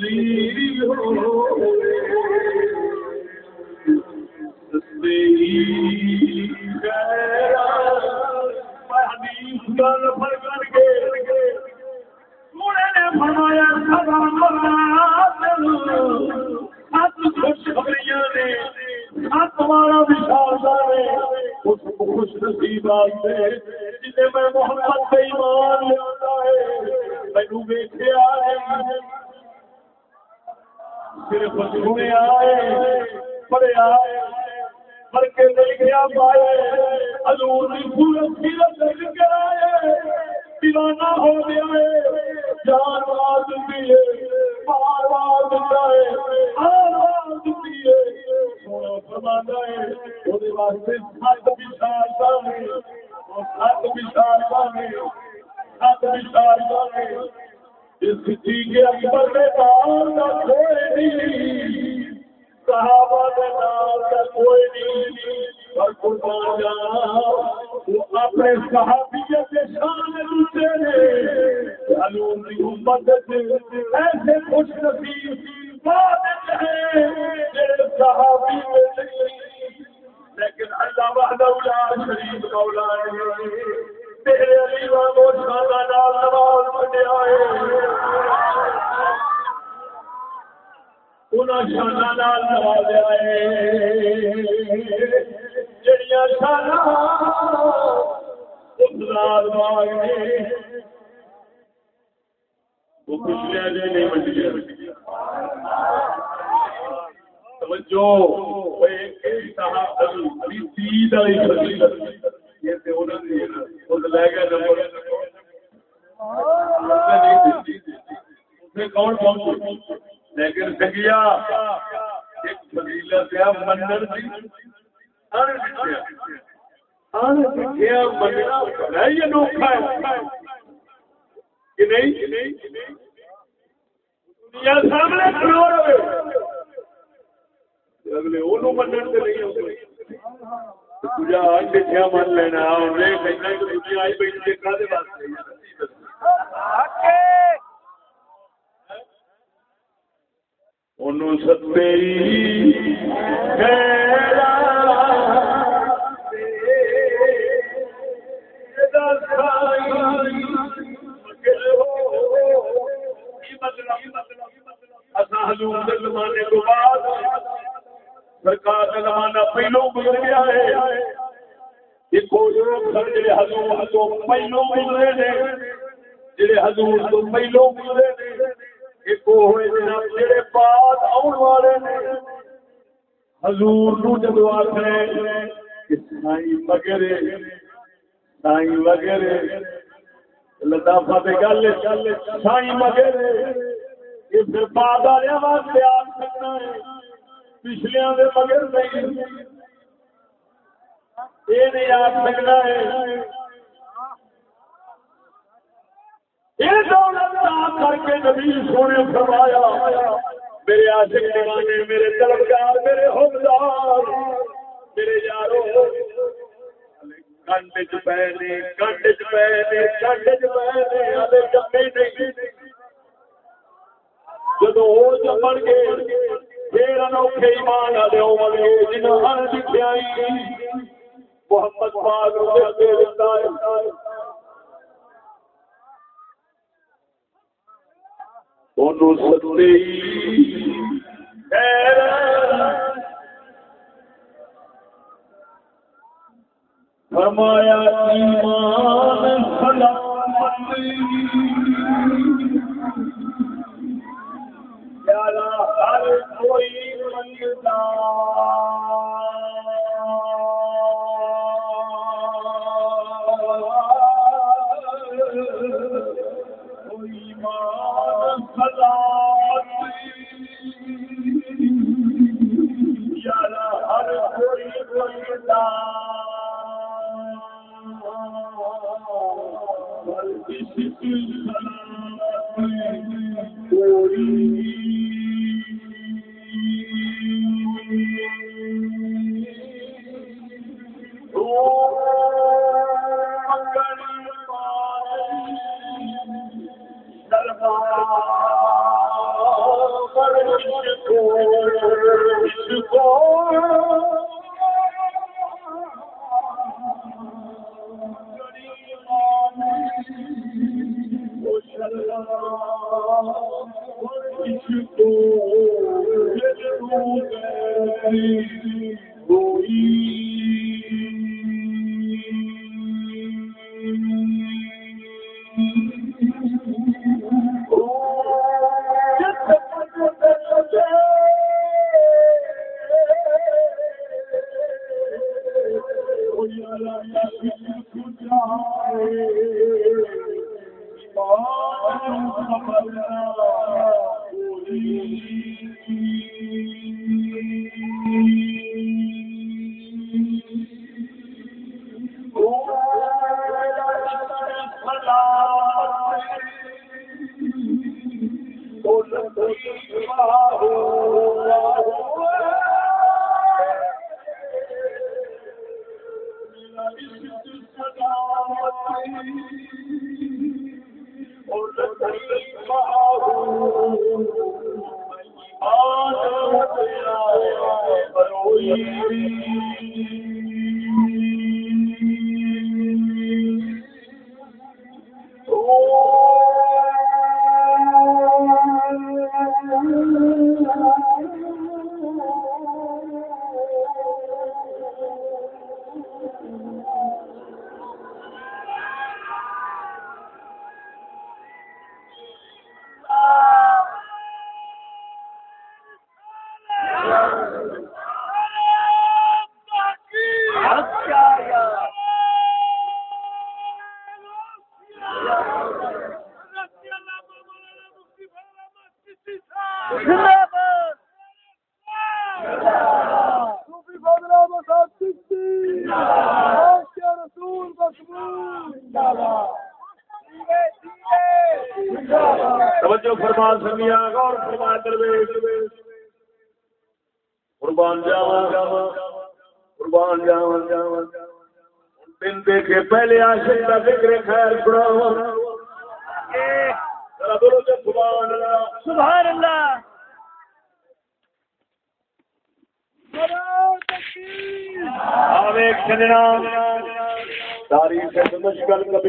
Leave you سائی مگر پچھلیاں مگر نہیں۔ یہ کر کے نبی سونے فرمایا، میرے عاشق دیوانے، میرے طلبگار میرے حبدار میرے یارو کنڈ چ پے کنڈ چ پے کنڈ سدو سدے فرمایا ایمان ہر کوئی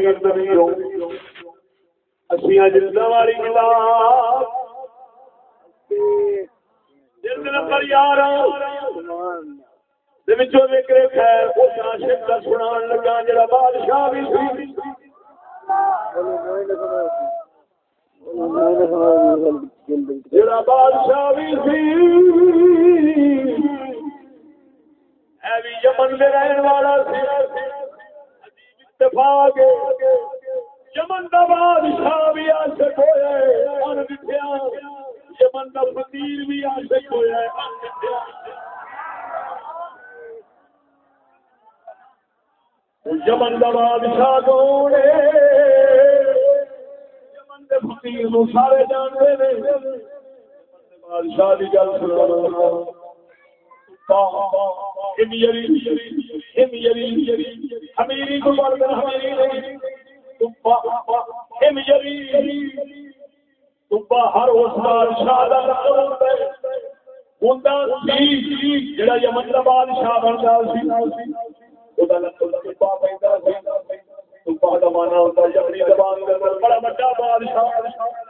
obrigado também بادشاہ ہر اس بادشاہ یمن دا بادشاہ بڑا بڑا بادشاہ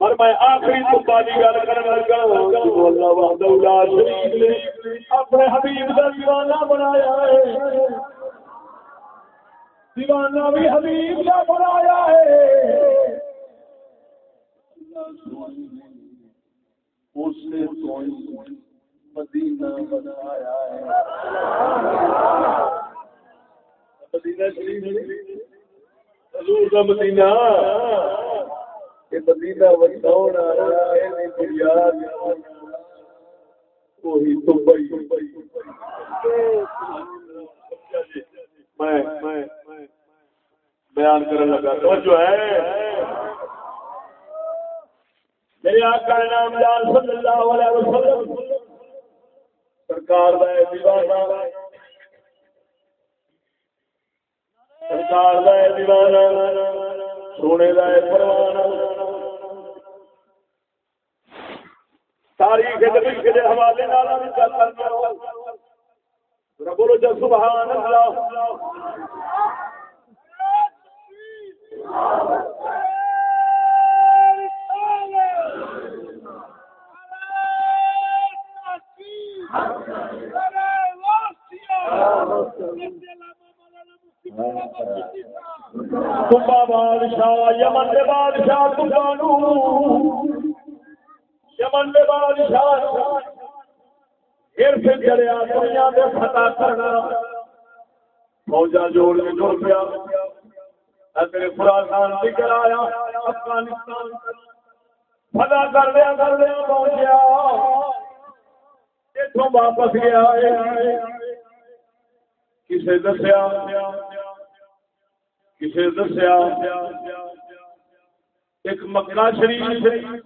پر میں آخری کی گل لگا اللہ وحدہ لا شریک نے اپنے حبیب کا دیوانہ بنایا ہے۔ دیوانہ بھی حبیب کا بنایا ہے۔ اس سے مدینہ بنایا ہے۔ مدینہ شریف حضور کا مدینہ۔ مدینہ بنیاد وہی دبئی۔ میں بیان کرنے لگا۔ جو ہے۔ میرے آقا نام جان صلی اللہ علیہ وسلم۔ سرکار دا دیوانہ۔ سرکار دا دیوانہ۔ سونے دا پروانہ تاریخ کے حوالے نال بھی کرنا بولو جب سبحان اللہ بادشاہ یمن کے بادشاہ یمن کے بادشاہ پھر چلیا دنیا کے فتح کرنا۔ فوجا جوڑ کے جوڑ پیا۔ میرے خراسان ذکر آیا، افغانستان۔ فتح کر دیا کر دیا پہنچیا اتوں واپس گیا کسے دسیا کسی دسیا۔ ایک مکہ شریف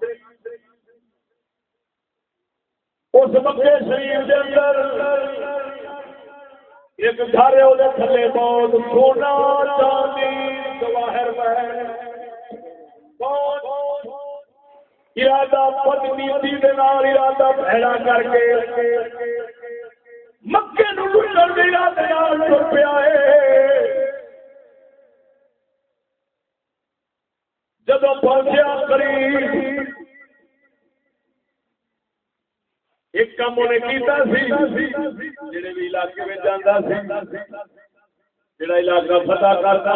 اس مکے شریف کے اندر ایک گھر وہ تھلے بہت سونا چاندی جواہر ارادہ پتنی ارادہ بہڑا کر کے مکے نو پیا ہے۔ جب پہنچیا قریب ایک کام انہیں کیتا سی جڑے بھی علاقے میں جانا سی جڑا علاقہ فتح کرتا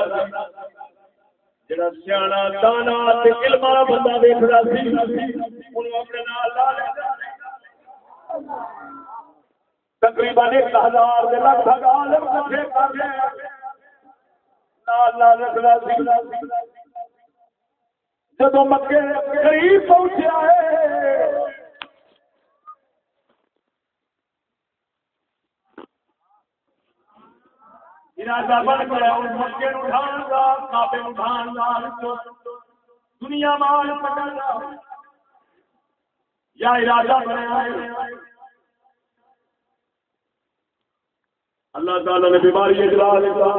جڑا سیاح دانا تے علم والا بندہ دیکھتا سی انہوں اپنے نال لا لیتا تقریباً ایک ہزار لاکھ ہزار کٹھے کر لیا نال لا رکھتا سی جب مکے قریب پہنچا ہے ارادہ بن گیا مکے اٹھان کا کابے اٹھان کا دنیا مال پکڑا یا ارادہ بنیا اللہ تعالی نے بیماری اجلا دیتا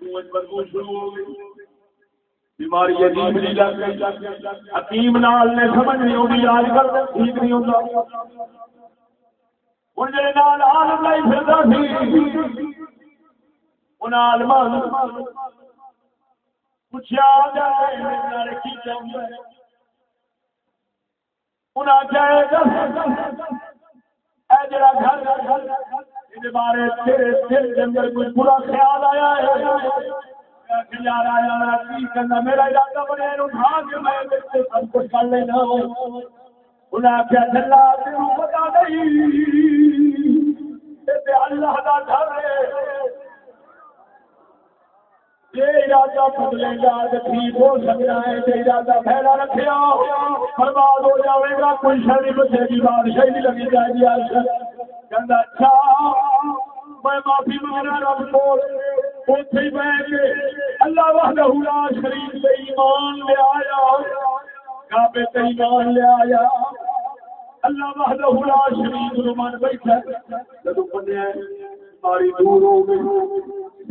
بدبو شروع ہو گئی بیماری عجیب نہیں لگ گئی۔ حکیم نال نے سمجھ نہیں ہوگی آج کل ٹھیک نہیں ہوتا۔ ہوں جی نال آلم لائی پھرتا سی ان آلما پوچھا جائے کی چاہیے ان آخیا جڑا گھر بارے تیرے دل کے اندر کوئی برا خیال آیا ہے میرا ارادہ بنے اٹھا کے میں سب کچھ کر لینا انہیں آخیا چلا پتا نہیں تے اللہ کا گھر ارادہ بدلے گا ٹھیک ہو سکتا ہے ارادہ پھیلا رکھا برباد ہو جائے گا، کوئی شری بچے گی بادشاہی بھی لگی جائے گی۔ کہ اچھا میں معافی مانگنا رب کو اللہ وحدہ لا شریف سے ایمان لے آیا۔ کعبے سے ایمان لے آیا۔ اللہ وحدہ لا شریف نو من بیٹھا جب بنیا ساری دور ہو گئی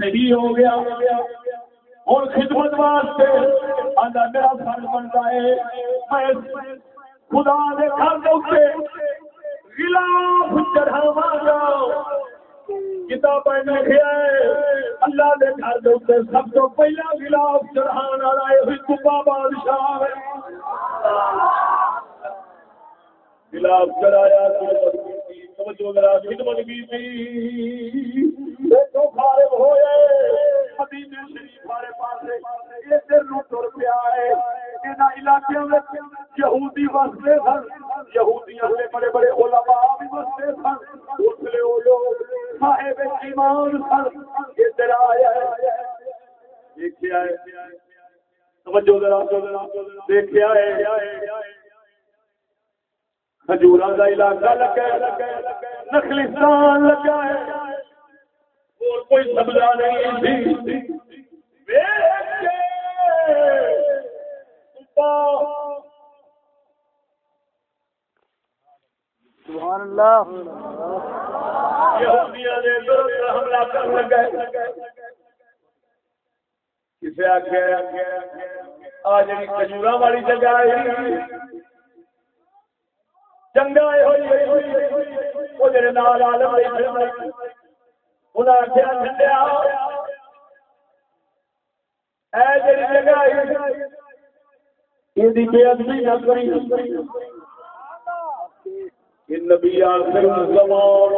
صحیح ہو گیا، اور خدمت واسطے آدھا میرا فرض بنتا ہے۔ میں خدا دے گھر دے اوتے غلاف چڑھاواں گا۔ کتاب لکھیا ہے، اللہ دے گھر دے اوتے سب تو پہلا غلاف چڑھان والا اے ہوئی کبا بادشاہ ہے۔ غلاف چڑھایا توجہ ذرا خدمت کی تھی دیکھو فارغ ہوئے مدینے شریف والے پاسے ادھر نو ٹر پیا ہے۔ انہاں علاقے وچ یہودی وستے سن۔ یہودی اگلے بڑے بڑے علماء بھی وستے سن۔ اس لیے وہ لوگ صاحب ایمان سن۔ ادھر آیا ہے۔ دیکھیا ہے۔ توجہ ذرا دیکھیا ہے۔ کھجورا کا علاقہ لگا ہے نخلستان لگا ہے۔ اور کوئی سبزہ نہیں تھی سبحان اللہ۔ یہودیاں دے درست حملہ کرن لگے کسے آخیا آ جی کھجورا والی جگہ ہے۔ چنگا وہ جڑے نال عالم بیٹھے انہاں آخیا ٹھنڈیا اے جڑی جگہ یہ دی بے ادبی نہ کری۔ نبی آخر زمان،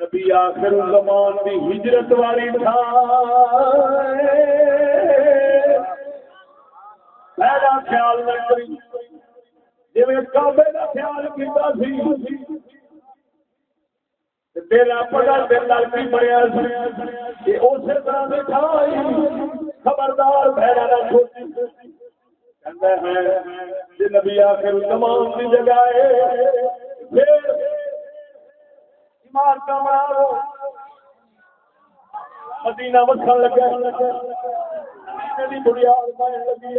نبی آخر زمان دی ہجرت والی تھا خیال نہ کری۔ جی کابے کا خیال کیا کی اسی طرح سے تھا خبردار بہرا نہ چھوٹی نبی آخر تمام کی جگہ عمارت بنا مدینہ وسن لگا۔ بنیاد لگی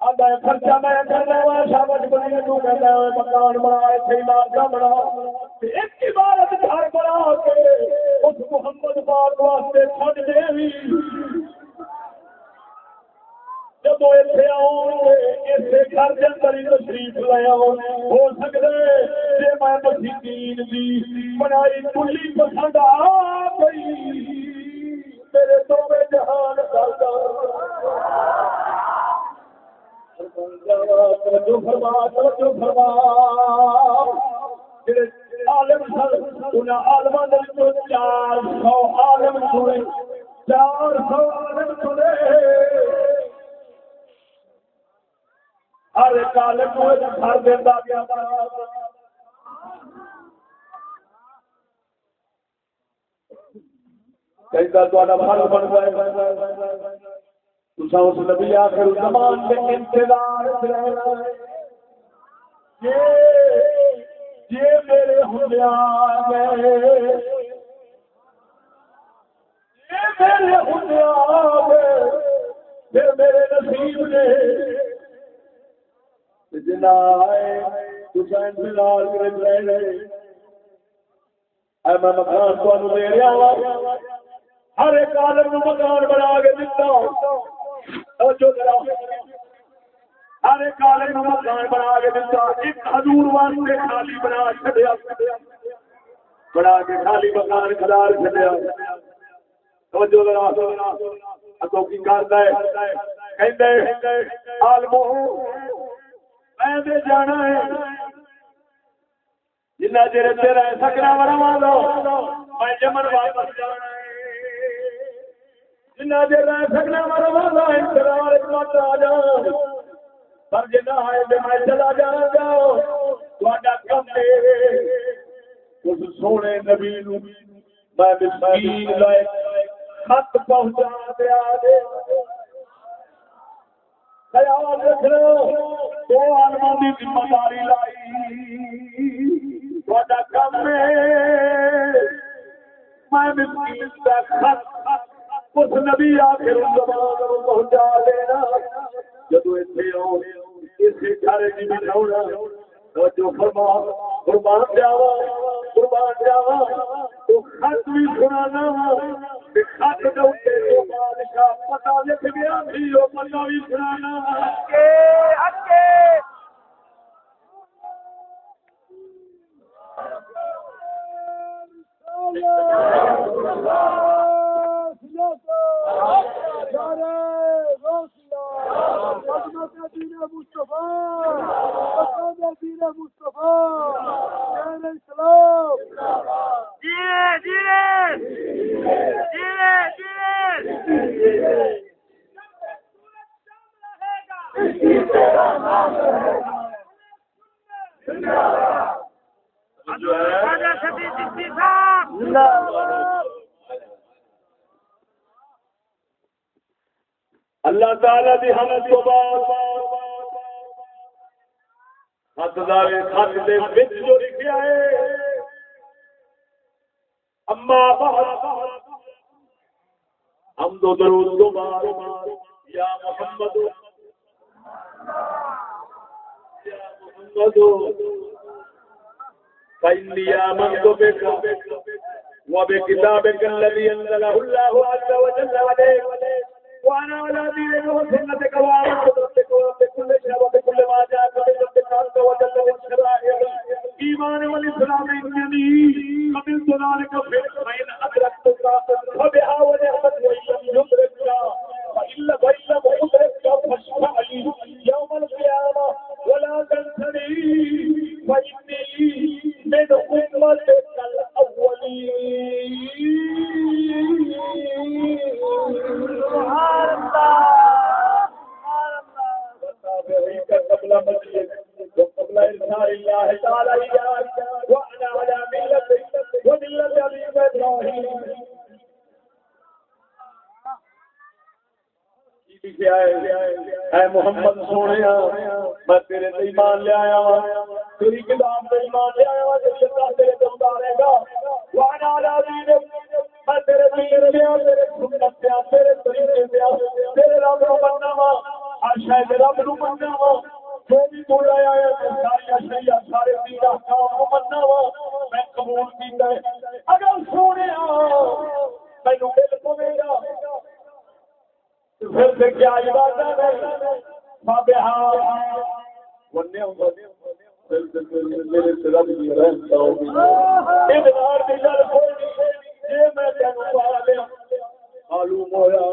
خرچہ میں کرنا شابت تو کہتا ہے مکان بنا۔ بنا ایک عمارت گھر بنا کے اس محمد پاک واسطے چھڈ دے جب آؤ گھر کے اندر ہی تشریف لے آؤ ہو سکتا ہے جی میں دی، بنائی کلی پسند آ گئی۔ میرے دو جہان فرما فرما عالم سن چار سو عالم سنے چار سو عالم سنے ہر ایک عالم کو گھر دینا گیا کئی فرض بن جائے تسا اس نبی آخر زمان انتظار رہنا میرے گئے۔ میرے گئے۔ پھر میرے نصیب نے جنا آئے تسا انتظار کر رہے اے میں مکان تمہیں دے رہا ہر ایک عالم مکان بنا کے دیتا ہر ایک عالم مکان بنا کے دیتا ایک حضور واسطے خالی بنا بنا کے خالی مکان اگوں کی ہے۔ میں جانا ہے۔ جنا چر تیرا سکنا مروا دو میں جمن واپس جانا ہے۔ جنا چر رہ سکنا مروا دو انتظار ایک مت آ جا پر جنا ہے میں چلا جانا گا تھوڑا کم اے اس سونے نبی نو میں مسکین لائے، خط پہنچا دیا دے۔ خیال رکھنا، دو آلما کی ذمہ داری لائی۔ تھوڑا کم اے میں مسکین کا خط اس نبی آخر زمان پہنچا دینا۔ جدو اتنے آؤ اسی گھر کی بھی ہونا جو فرما قربان جاوا قربان جاوا تو خط بھی سنانا خط دے بادشاہ پتا لکھ گیا بھی بندہ بھی سنانا جو ہے۔ اللہ تعالی دی حمد تو بعد خط دار خط دے وچ جو لکھیا ہے، اما بعد حمد و درود تو بعد یا محمد یا محمد، فإني آمنت بك وبكتابك الذي أنزله الله عز وجل عليك. وأنا على دينك سنه وآمنت بربك كل شيء وبكل ما جاء قبل ربك عز وجل وشرائع الإيمان والإسلام إنني قبلت ذلك فإن أدركتك فبها ونعمت وإن فإن فإن لم أدركك فاشفع لي يوم القيامة ولا تنسني۔ فإني من أمتك الأولين۔ قبل مسجد وقبل إرسال الله تعالى إياك وأنا على ملة وملة أبي إبراهيم اے محمد سونے میں تیرے تے ایمان لے آیا ہوں تیری کتاب تے ایمان لے آیا ہوں جس کا تیرے تے اتارے گا۔ وانا علی دین، میں تیرے دین تے تیرے سنت تے تیرے طریقے تے تیرے رب نو مننا وا ہر شے رب نو مننا وا جو بھی آیا ہے ساری اشیاء سارے دین احکام نو مننا وا میں قبول کیتا ہے۔ اگر سونے مینوں دل کو میرا۔ پھر سے کیا عبادت ہے؟ ہاں ونے ہوں میرے سے رب کی رحمت ہوگی ادھار دی گل کوئی نہیں۔ یہ میں تینوں پا لیا معلوم ہویا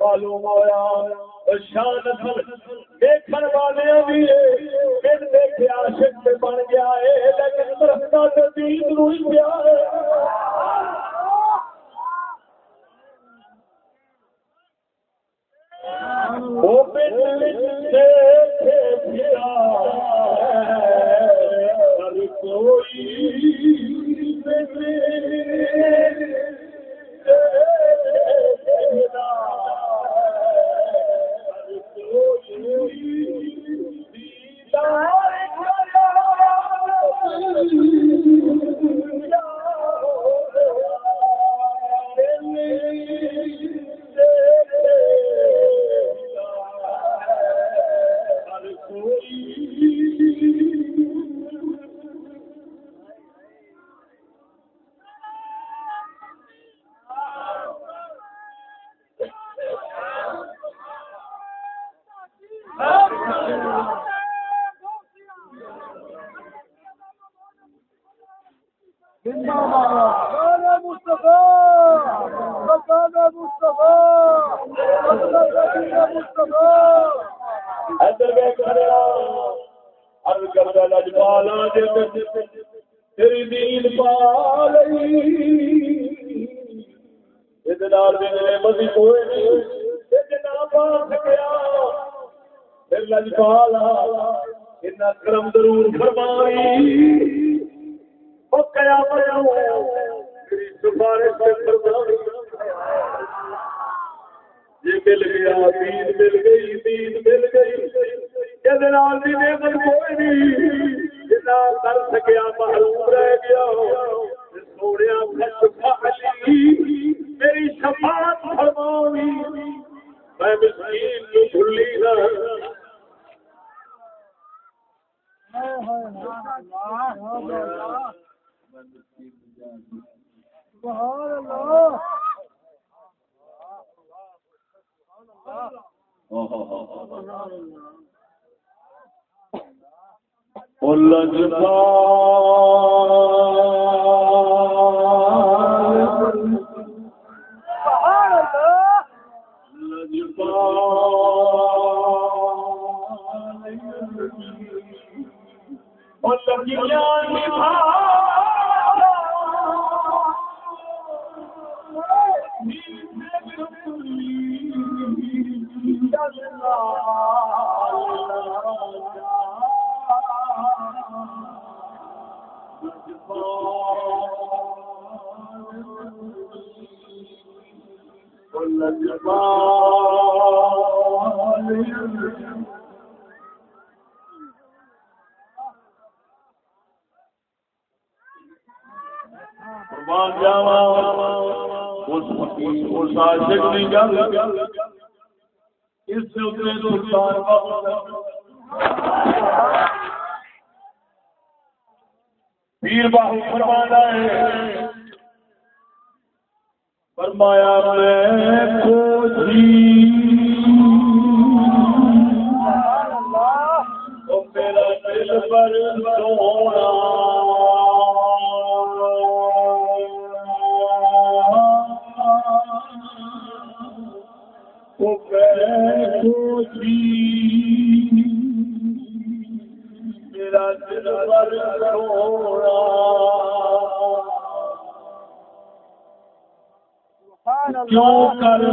معلوم ہویا شان اصل دیکھن والے بھی پھر دیکھے عاشق سے بن گیا ہے، لیکن درختہ سے دین نو ہی پیار ہے۔ وہ پنڈ دیکھے پھرا ہر کوئی ادھر ویکھ کھڑے عرض کردا لجپالا جے تیری دین پا لئی اے نال دے کوئی نہیں۔ پھر لجپالا اتنا کرم ضرور فرمائی۔ او قیامت سفارش فرمائی۔ یہ مل گیا، دین مل گئی، دین مل گئی۔ یہ نعمت کوئی نہیں۔ جنا کر سکیا محروم رہ گیا۔ کیوں کر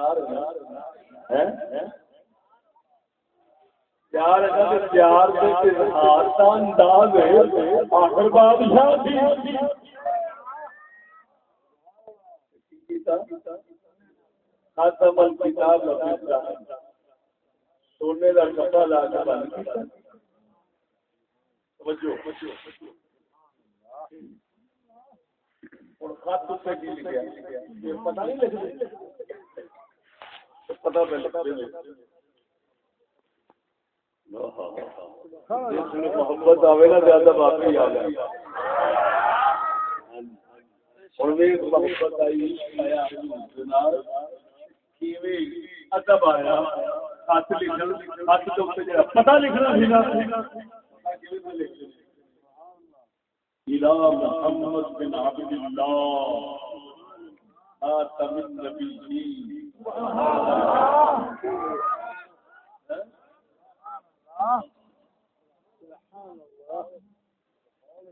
پیار ہے پیار پیار انداز آخر بادشاہ الکتاب سونے کا کپڑا لا کے بند خط سے کی لکھا پتا نہیں پتا پہلے محبت آئے نا زیادہ آ جائے محبت آئی ادب آیا؟ ہاتھ لکھن ہاتھ پتا لکھنا محمد بن عبد اللہ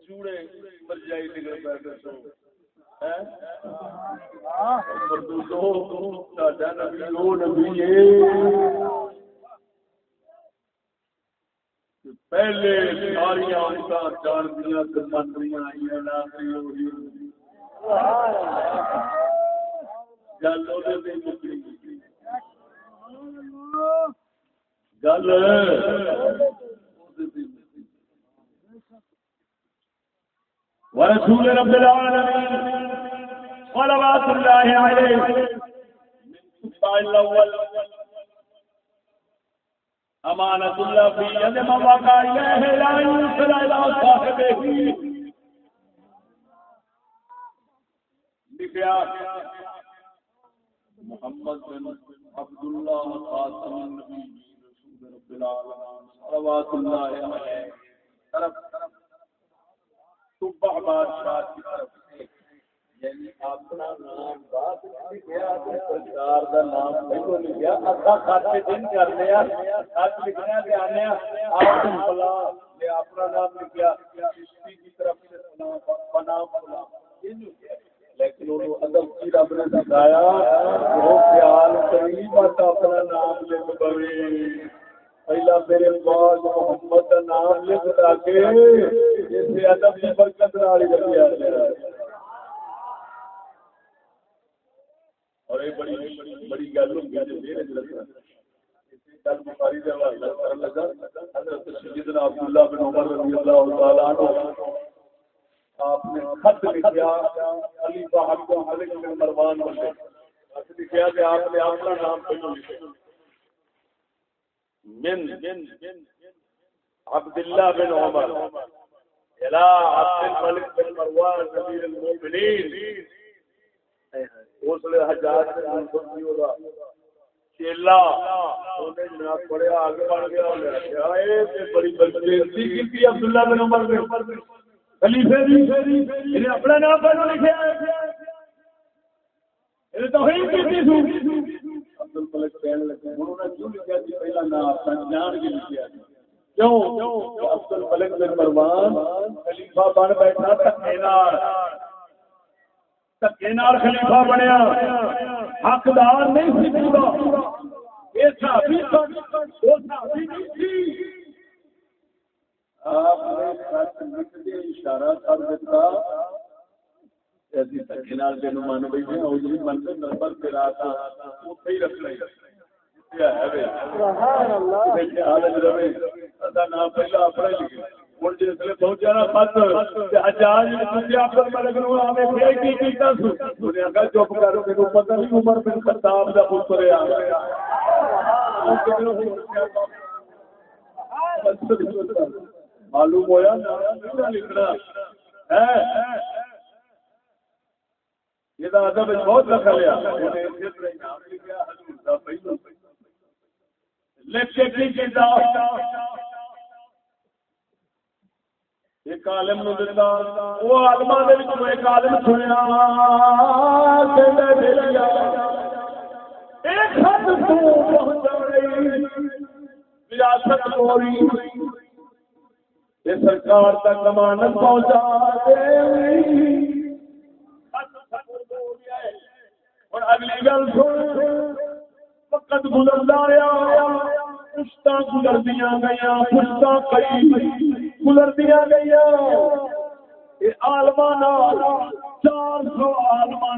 چوڑے مرجائی نکل پہلے ساریا چار دیا منتری آئی گل گل ورسول رب العالمين صلوات الله عليه من سبع الأول أمانة الله في يد من وقع إليه لا يوصل إلى صاحبه محمد بن عبد الله خاتم النبي رسول رب العالمين صلوات الله عليه طرف صبح بادشاہ کی طرف سے یعنی اپنا نام بعد لکھیا تے سرکار دا نام پہلو لکھیا اکھا کھاتے دن کر لیا، خط لکھنا تے آنے آپ بلا نے اپنا نام لکھیا، چشتی کی طرف سے سلام بنا بلا لیکن انہوں ادب کی رب نے سکھایا وہ خیال قریب اپنا نام لکھ پوے۔ پہلا میرے پاس محمد کا نام لکھ تاکہ اس ادب کی برکت والی گلی آ اور یہ بڑی بڑی گل ہو گئی جو میرے کل بخاری کا حوالہ کرنے لگا، حضرت سیدنا عبداللہ بن عمر رضی اللہ تعالیٰ عنہ آپ نے خط لکھیا، خلیفہ حق ملک بن مروان بن خط لکھیا کہ آپ نے اپنا نام پہلو لکھا من عبد الله بن عمر۔ الى عبد الملك بن مروان امير المؤمنين اس حجاج بن منصور چیلا۔ جناب بڑے آگے بڑھ گیا بڑی بلکہ کی عبداللہ بن عمر نے۔ خلیفے دی اپنا نام کہنے لگے، انہوں نے کیوں لکھا جی؟ پہلا نام اپنا جان کے کیوں؟ عبد الملک بن مروان خلیفہ بن بیٹھا دھکے نال۔ خلیفہ بنیا۔ حقدار نہیں سی پورا۔ یہ صحابی وہ صحابی نہیں تھی آپ نے خط لکھ کے اشارہ کر دیتا۔ ایسی دھکے نال تینوں من بیٹھے او جی من تے نمبر تیرا تھا اوتھے ہی رکھ لئی۔ سبحان اللہ۔ حالت رہے ادا نام پہلا اپنا لکھے ہن جس لے پہنچا نا تے حجاج نے اپنے ملک نو آوے پھر کی کیتا سو؟ انہیں کہا چپ کرو مینوں پتہ نہیں عمر بن خطاب دا پتر ہے معلوم ہویا؟ نہ لکھنا ہے ادب بہت دخل جی ایک عالم نو دتا وہ آلما ایک عالم سنیا۔ کہندا بھیجیا ایک خط تو پہنچ رہی۔ ریاست سرکار تک امانت پہنچا دے اور اگلی گل سن۔ وقت گزرتا رہا۔ پشت گئی پشت کئی گئی چار سو آلما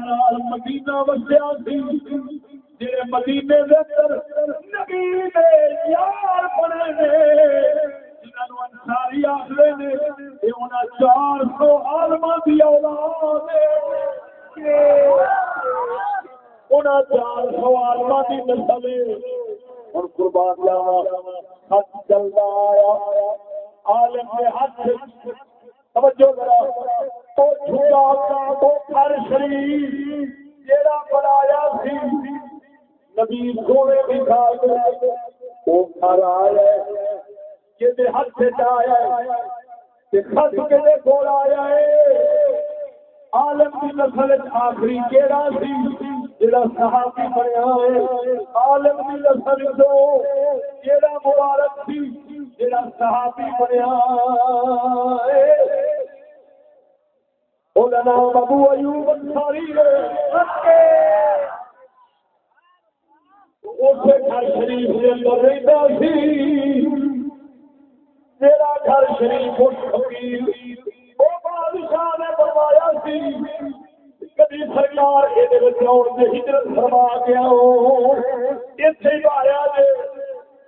مدینہ وسیا سی۔ جی مدینے نبی یار بنے انساری آخر نے چار سو آلما کی اولاد چار سو سوال کی نسل ہوں قربان جاوا ہاتھ چلتا آیا۔ عالم کے ہاتھ توجہ کرا تو جھوٹا تو ہر شریف جیڑا بنایا سی۔ نبی سونے بھی کھا گئے وہ گھر آیا۔ کہ ہاتھ آیا خط کے کول آیا ہے۔ عالم کی نسل آخری کیڑا سی، جڑا صحابی بنیا ہے عالم کی نسل تو کیڑا مبارک سی، جڑا صحابی بنیا ہے نام ابو ایوب انصاری ہے اسے گھر شریف کے اندر رہتا سی۔ میرا گھر شریف اس بادشاہ نے بنوایا سی، کبھی سرکار یہ ہجرت فرما گیا اتنے ہی آیا جے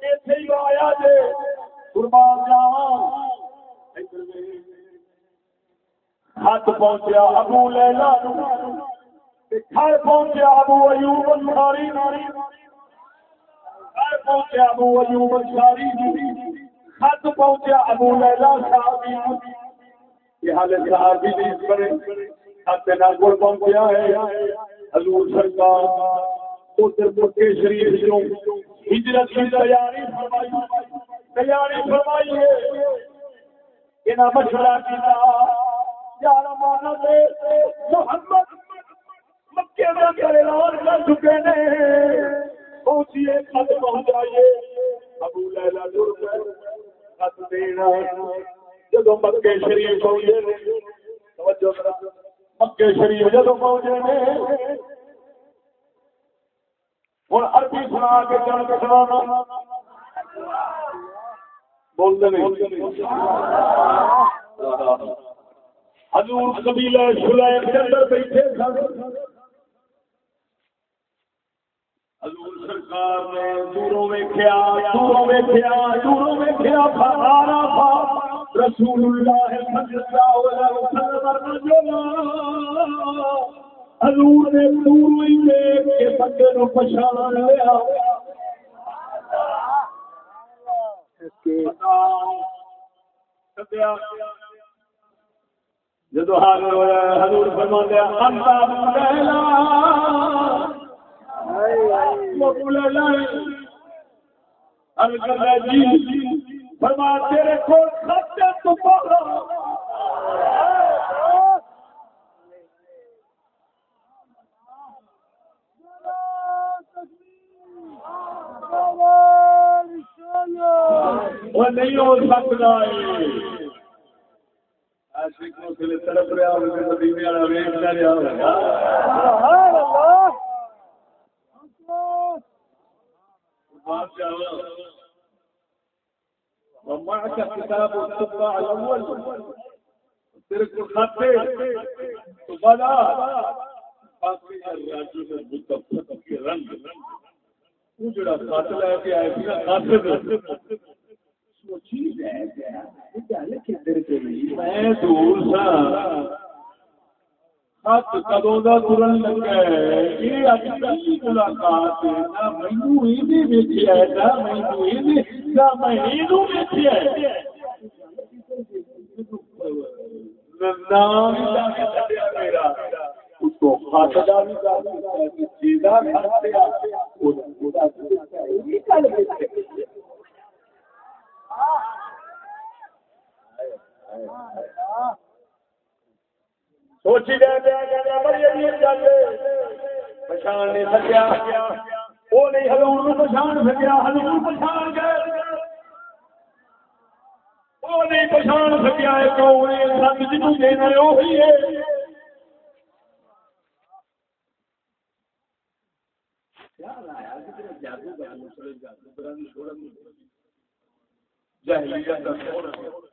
اتنے ہی آیا جے۔ قربان ہاتھ پہنچیا ابو لیلا گھر پہنچیا ابو ایوب انصاری گھر پہنچیا ابو ایوب انصاری خط پہنچیا ابو لیلا صاحب یہ حال صحابی نہیں کرے اپنے نال گل پہنچیا ہے۔ حضور سرکار ادھر مکے شریف جو ہجرت کی تیاری فرمائی۔ تیاری فرمائی ہے۔ انہاں مشورہ کیتا یار مانا دے، محمد مکے میں اعلان کر چکے نے۔ پہنچیے خط پہنچائیے۔ ابو لیلا دور خط دینا جب مکے شریف پہنچے مکے شریف جب پہنچے ہوں سنا کے کے سنا بولتے حضور قبیلہ شلائم کے اندر بیٹھے سن۔ حضور سرکار نے دوروں میں دوروں میں دوروں میں کیا فارا رسول اللہ صلی اللہ علیہ وسلم حضور نے دور ہی دیکھ کے بندے نو پچھان لیا۔ جدو حضور فرما دیا انتا جی فرما تیرے کو سچے تو وہ نہیں ہو سکتا طرف رہا مدینے والا ویچتا رہا ہوگا ومعك كتاب الطباع الأول. ترك الخطي بلا باقي الرجل المتفكرا وجڑا خط لے کے آئے تھی خط سوچی رہ گیا گل کدھر میں دور سا خط کدوں کا ترن لگا یہ اج تک ملاقات نہ مینو یہ ویچیا نہ مینو یہ تو خاطرداری کا سیدھا کرتے سوچی پچھان نہیں سکیا۔ وہ نہیں ہلور پچھان سکیا ہلور پچھان گئے وہ نہیں پچھان سکیا سب جنوب دینا وہی ہے۔ دوروں فرمانا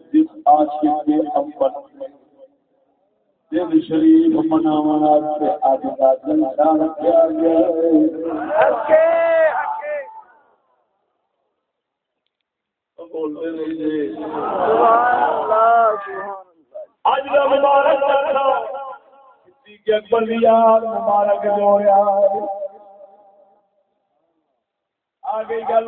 جس عاشق کے اپن دل شریف مناونا سے اج کا جلسہ رکھا گیا اج کا مبارک مبارک جو آ گئی گل۔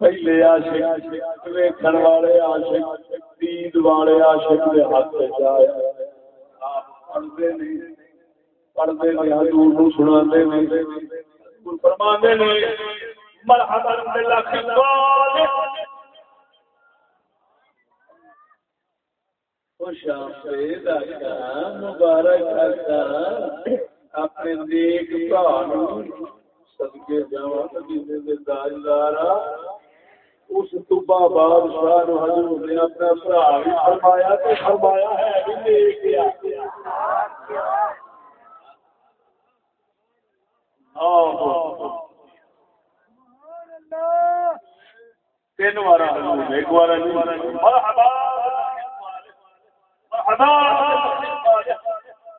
پہلے آشک ویکن والے آشک دید والے آشک کے ہاتھ جائے پڑھتے نہیں پڑھتے نہیں حضور سنا فرما نے مرحبا مبارک اپنے نیک سدکے جا اس تبا بادشاہ حضور نے اپنا برا بھی فرمایا تو فرمایا ہے بھی نیک تین بار ایک بار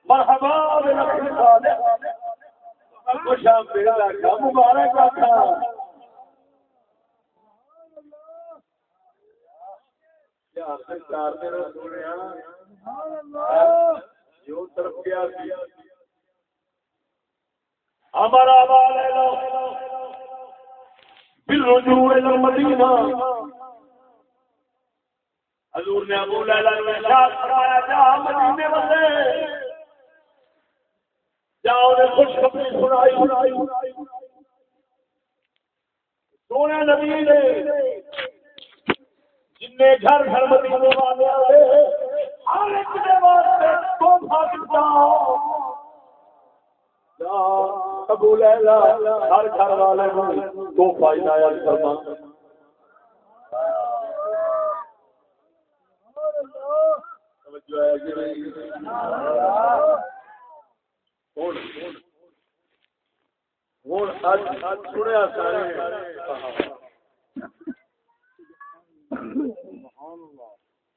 مرحبا مبارک جو طرف ہمارا بالرجوع الى المدینہ حضور نے ابو لیلا نے ارشاد فرمایا، جا مدینے والے۔ جاؤ نے خوشخبری سنائی سنائی۔ سونے نبی نے جن گھر گھر مدینے والے ہر ایک کے واسطے تحفہ دیتا ابو لیلا ہر گھر والے کو تحفہ عنایت فرما ہوں سنیا سارے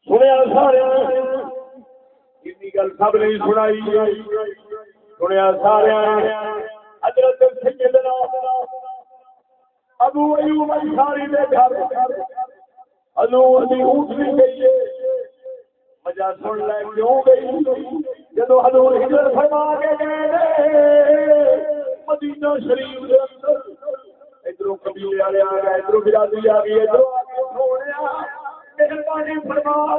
سنیا سارے۔ گل سب نہیں سنائی سنیا سارے۔ حضرت سیدنا ابو ایوب انصاری دے گھر۔ حضور دی اونٹنی گئی وجہ سن لے کیوں گئی؟ جدو ہزور ہجر فرما کے گئے مدینہ شریف دے اندر۔ ادھر قبیلے والے آ گئے ادھر برادری آ گئی ادھر فرما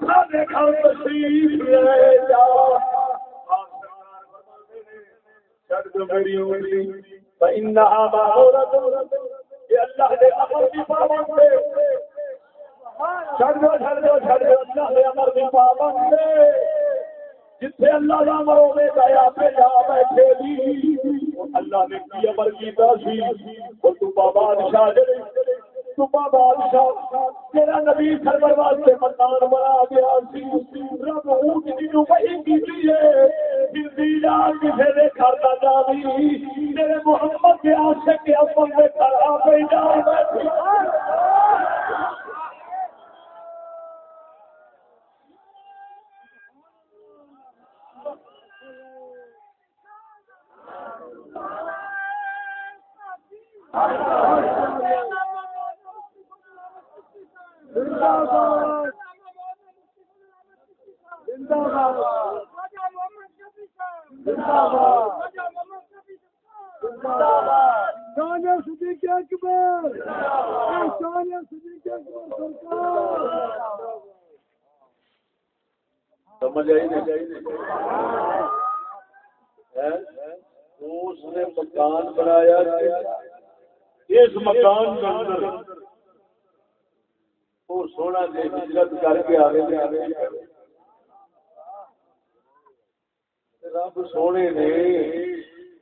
سارے گھر تشریف لے جا۔ دو میری انگلی۔ فإنها یہ اللہ دے امر کی پابند ہے۔ دو دو دو، اللہ دے امر پابند ہے۔ جتھے اللہ کا امر ہوے گیا جا بیٹھے اللہ نے کی امر کیتا سی تو بابا بادشاہ تو بادشاہ، تیرا نبی سرور واسطے مکان بنا گیا سی۔ رب اونٹ دی نو وہی کیتی ہے۔ زندگی یار کسے دے گھر دا جاوی۔ تیرے محمد کے عاشق کے دے گھر آ پہ جا بیٹھی سمجھ آئی نہیں اس نے مکان بنایا اس مکان کے اندر وہ سونا دے ہجرت کر کے آگے رب سونے نے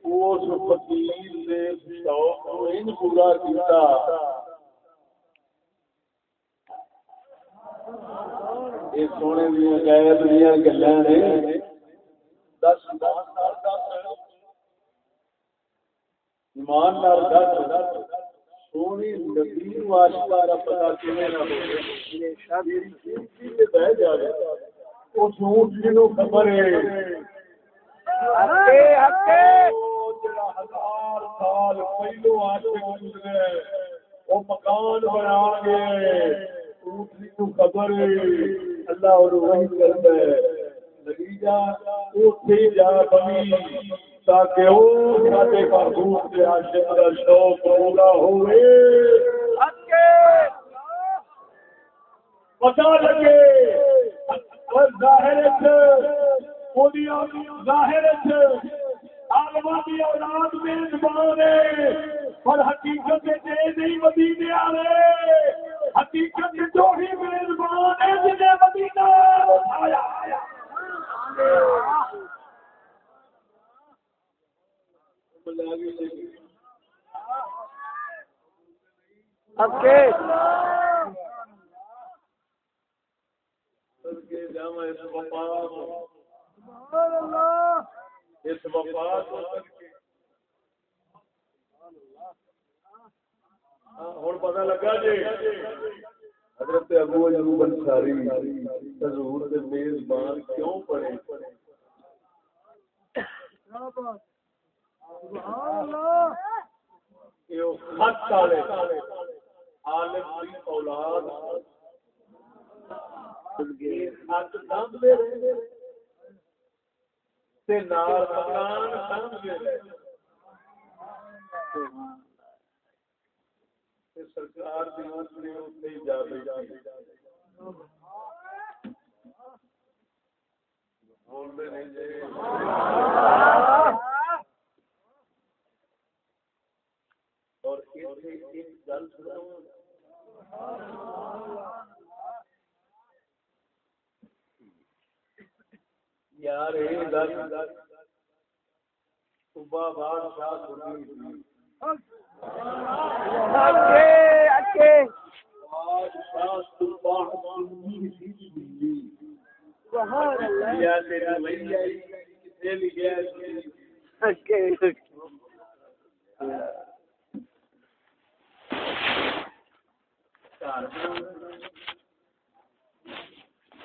اس فقیر دے شوق کو ان پورا کیتا یہ سونے دیا غیر دیا گلا نے دس ایمان نال دس سونی نبی واسطہ دا پتہ کیویں نہ ہوے بہ جائے وہ جھوٹ جنوں خبر ہے ہزار سال پہلو عاشق گزرے وہ مکان بنا گے اونٹنی کو خبر اللہ اور وہی کرتا ہے۔ نتیجہ اٹھے جا بنی تاکہ وہ سارے محبوب کے عاشق کا شوق پورا ہوئے۔ پتا لگے۔ ظاہر ظاہر عالما کی اولاد میں زبان ہے۔ اور حقیقت دے نہیں مدینے والے حقیقت جو ہی میزبان ہے جنہیں مدینہ اٹھایا۔ ہکے اس وفات ہوں پتا لگا جی۔ حضرت ابو ایوب انصاری حضور کے میزبان کیوں پڑے؟ خط والے عالم کی اولاد۔ خط سامنے رہے۔ تے نال مکان سامنے رہے تے سرکار دی اپنے اوتے ہی جا بیٹھی بولتے نہیں جی۔ اور ایتھے ایک گل سناواں یار یہ گل صبح بادشاہ بادشاہ صبح سنی تھی سبحان اللہ یا تیرا بھائی آئی کتنے بھی گیا ہکے گھر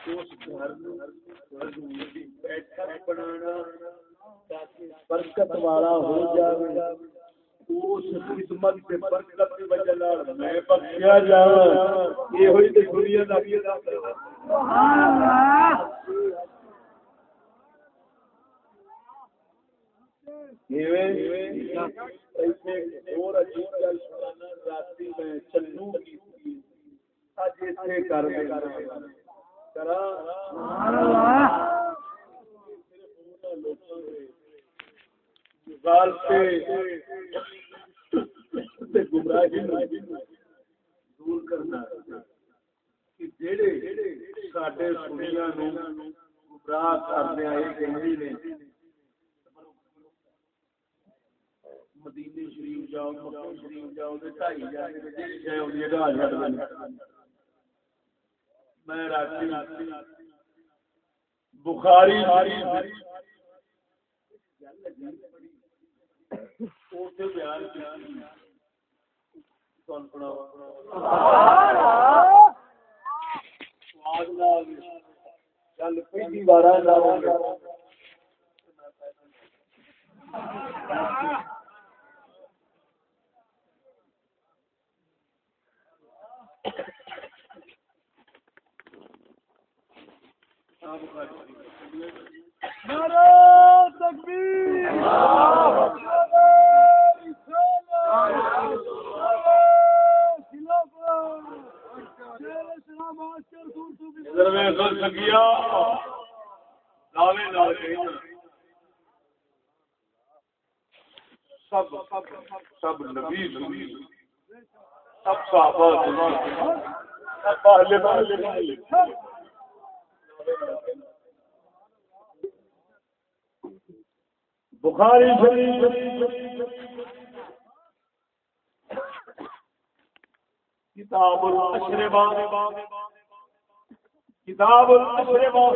اس گھر بیٹھک بنانا، تاکہ برکت والا ہو جائے۔ اس خدمت سے برکت کی وجہ نال میں بخشیا جاواں۔ یہ ہوئی تے دنیا دا سبحان اللہ اور عجیب گل سنانا راتی میں چلو کی۔ اج ایتھے کر دے دور کرنا کہ جڑے ساڈے سنیاں نو گمراہ کرنے آئے کہندے نے مدینے شریف جاؤ، مکہ شریف جاؤ، تے ڈھائی جانے تے جڑی شے ہوندی ہے ڈھا چھڈ میں راتی بخاری بیان چل پہلی بار سب سب سب نبی سب صحابہ سب اہل بیت۔ سب بخاری شریف کتاب الاشربا کتاب الاشربا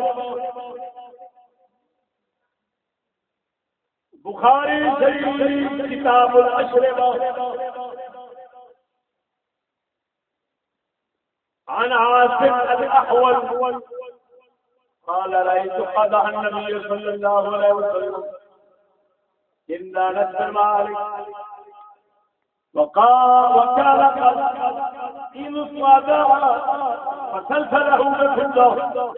بخاری شریف کتاب الاشربا عن عاصم الاحول قال رأيت قدح النبي صلى الله عليه وسلم. إنا نسر مالك وقال وكان قد إن الصداع فسلسله بفضة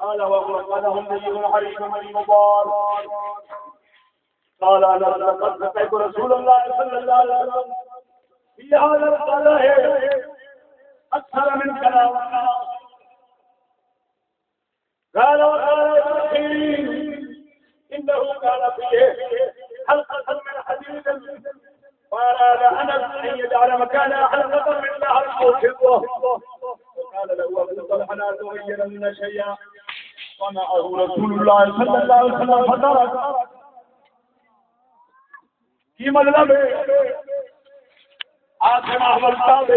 قال وهو وقالهم نبي حريم المبارك قال أنا لقد سمعت رسول الله صلى الله عليه وسلم في هذا القلعه أكثر من كلام قال وقال إبراهيم إنه كان فيه حلقة من حديد فأراد أنس أن يجعل مكانها حلقة من ذهب أو فضة قال له أبو طلحة، لا تغيرن شيئا. صنعه رسول الله صلى الله عليه وسلم فترك کی مطلب ہے آخر احمد صاحب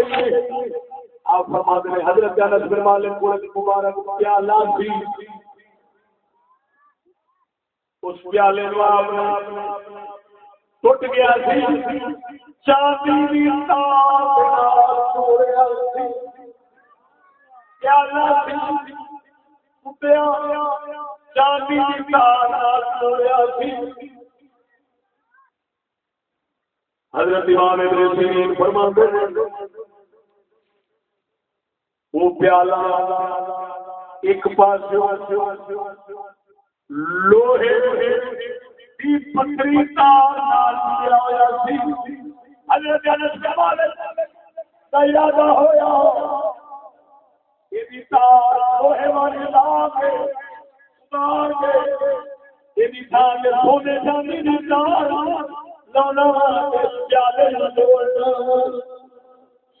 آپ فرماتے ہیں، حضرت انس بن مالک کو مبارک کیا لازمی اس پیالے نو آپ نے ٹوٹ گیا سی چاندی دی تار چھوڑیا سی پیالہ سی ٹوٹیا چاندی دی تار چھوڑیا سی حضرت امام ابن سیرین فرماتے ہیں وہ پیالہ ایک پاس لوہے کی پتری تار نال کیا ہویا سی۔ حضرت انس جمال تیادہ ہویا۔ یہ بھی تار لوہے والی لا کے تار کے یہ بھی تار کے سونے جانی دی تار، لانا پیالے نہ جوڑنا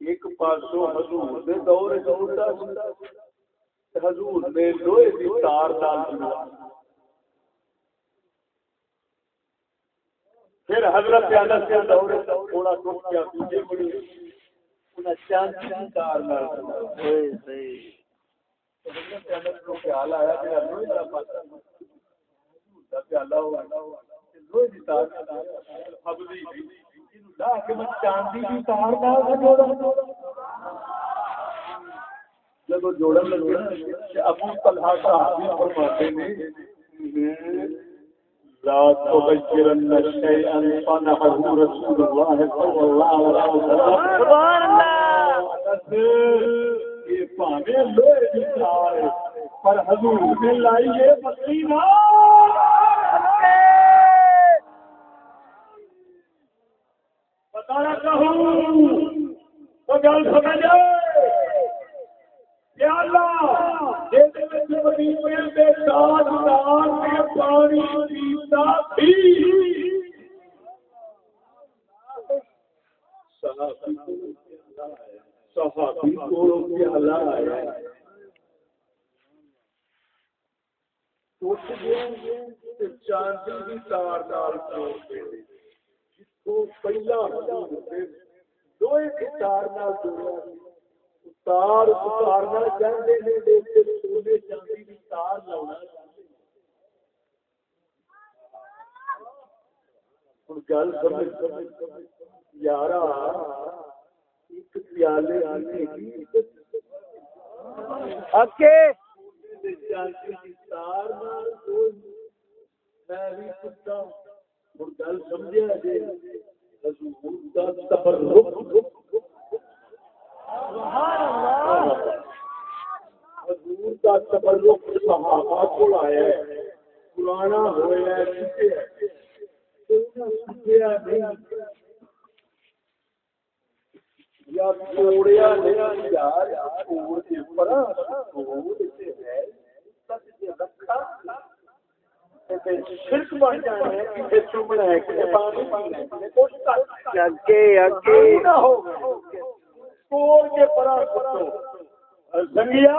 ایک پاسو حضور دے دور چلتا حضور نے لوہے دی تار ڈال دیا پھر حضرت انس کے دور تھوڑا ٹوٹ گیا دوسرے بڑی انہیں چاندی دی تار ڈال دیا خیال آیا کہ لوہے کا پاتا پیالہ ہوا جب جوڑن لگے ابو طلحہ فرماتے ہیں لا تبشرن شيئا رسول الله صلى الله عليه وسلم سبحان پر حضور نے لائی تو گل سمجھ پانی صحابی کو پیالہ آیا۔ چاندی کی تار دار پہلا کی تار نال تار اتارنا چاہتے ہیں دیکھتے سونے چاندی کی تار لاؤنا گل سمجھ۔ یارہ ایک پیالے آنے کی اکے گل سمجھا جی حضور کا تبرک حضور کا تبرک صحابہ کو آیا ہے پرانا ہوا ہے یا توڑیا نہیں یار توڑ کے پڑا توڑ کے ہے سچ رکھا شرک بن جانا ہے کہ چمنا ہے کہ پانی پینا ہے کچھ تک اکے اکے نہ ہو توڑ کے پڑا کتو زنگیا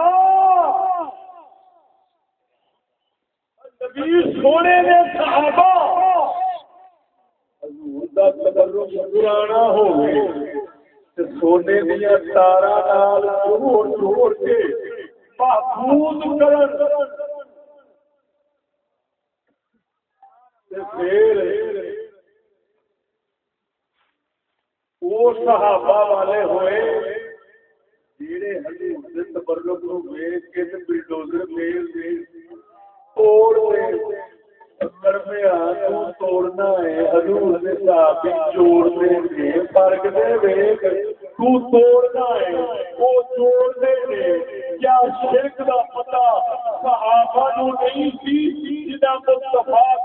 نبی سونے نے صحابہ! حضور دا تبرک پرانا ہو گئے۔ سونے دیا تارا نال جوڑ جوڑ کے محفوظ کرن۔ پھر وہ صحابہ والے ہوئے جیڑے حضور دے تبرک نو ویکھ کے تے بلڈوزر میل دے توڑ دے درمیان توڑنا ہے، حضور نے صاحب جوڑ دے فرق دے ویک تو توڑنا ہے، وہ دے کیا شرک دا پتہ صحابہ نو نہیں سی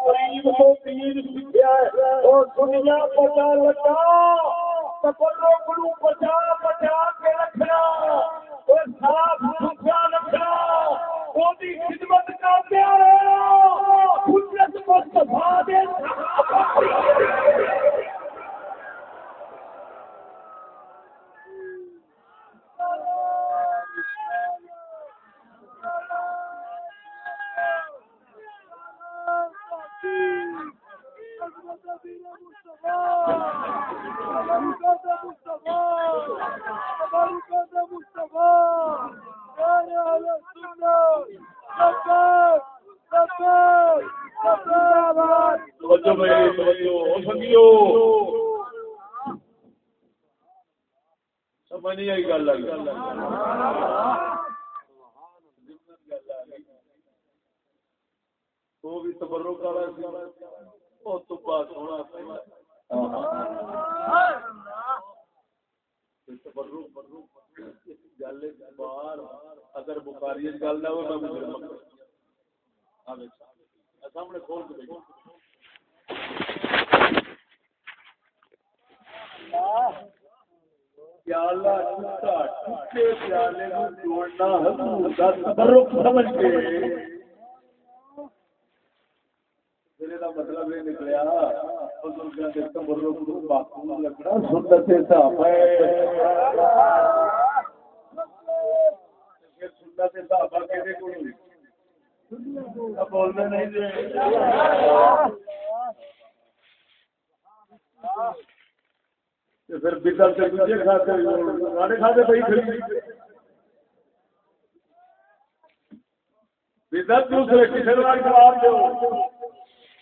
کریم کو دین سکھیا ہے۔ اور دنیا پتا لگا نو بچا بچا کے رکھنا۔ اور صاف ستھرا رکھنا۔ وہ خدمت کرتے رہنا حجت دے وہ بھی تبرک والا سی تو پاس ہونا گل بار اگر بخاری گل نہ ہو سامنے کھول کے دیکھو پیالہ ٹوٹا، ٹوٹے پیالے کو جوڑنا۔ حضور تبرک سمجھ کے میرے دا مطلب یہ نکلیا، بزرگاں دے کو سنت ہے سنت۔ کو نہیں جی۔ دے پھر بدل سے دوسرے کھاتے کھاتے پہ دوسرے کسی جواب دو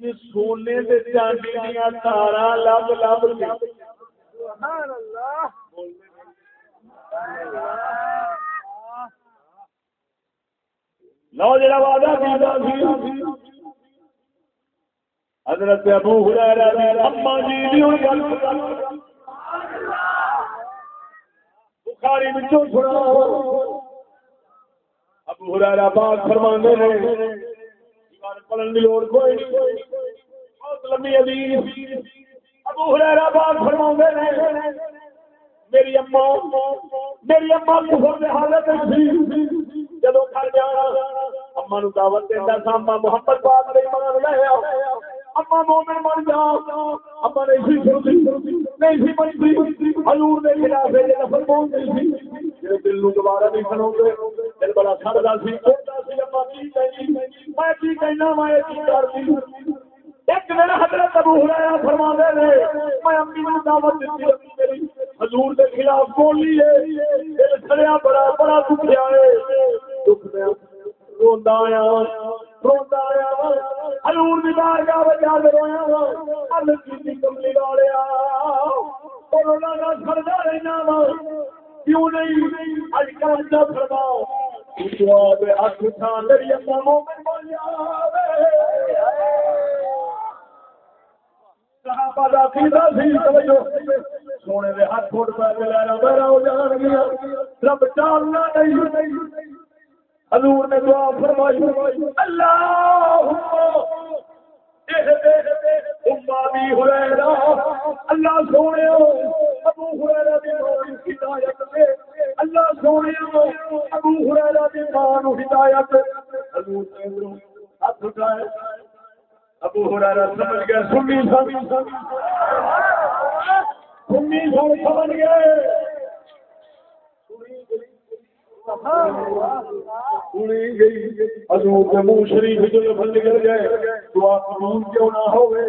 بڑی ہونی پر چاندی دیا تارا لب لب سبحان اللہ لو جڑا وعدہ کیتا سی۔ حضرت ابو ہریرہ نے اما جی دی ہن گل۔ بخاری وچوں سنا ابو ہریرہ پاک فرماندے نے پڑھن دی لوڑ کوئی نہیں۔ لمبی حدیث ابو ہریرہ پاک فرماندے نے، میری اما میری اما کفر دے حالت وچ سی جدو گھر جانا، اما نو دعوت دینا سا اما محمد پاک نہیں مان لیا اما مومن من جا، اما نہیں سی سنتی نہیں سی منتی حضور دے خلاف ہے نفر بول گئی سی۔ میرے دل نو دوبارہ نہیں سنو گے دل بڑا سڑدا سی کوتا سی، اما کی کہنی؟ میں کی کہنا، میں کی کرتی ایک دن حضرت ابو ہریرہ فرما دے میں امی نو دعوت دیتی میری حضور دے خلاف بولی ہے، دل سڑیا بڑا بڑا دکھیا ہے۔ دکھ دیا روندا آیا روندا آیا۔ حضور دی بارگاہ وچ آ رویا عرض کیتی کملی والیا کورونا دا سردا رہنا وا۔ کیوں نہیں؟ اج کل دا فرماؤ جواب اکھ تھا لڑیا ہاتھ اٹھا سونے دے ہاتھ ہو جان گیا۔ رب ٹالنا نہیں۔ حضور نے دعا فرمائی۔ اللہ اللہ سونے ابو دی ہدایت دے۔ اللہ سونے ابو دی ہدایت۔ حضور نے ہاتھ اٹھائے۔ ابو ہرارا سمجھ گیا سنی سنی سنی سن سمجھ گئے۔ شریف جو بند کر گئے کیوں نہ ہوئے؟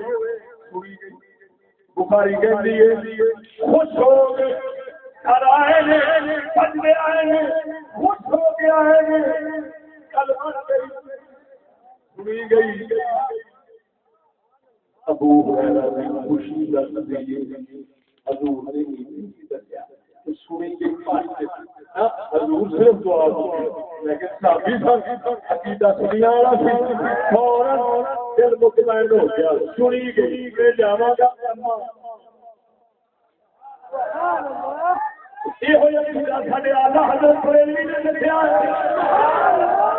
بخاری کہتی ہے، خوش ہو گئے۔ گھر آئے آئے خوش ہو کے آئے گئی۔ ابو خوشی حضور صرف دعا لیکن عقیدہ سنیا دل مطمئن ہو گیا سنی گئی میں جاوا گا یہ آلہ حضرت بریلوی نے لکھا ہے فرماتے ہیں اجابت نہ فکر کر گلے سے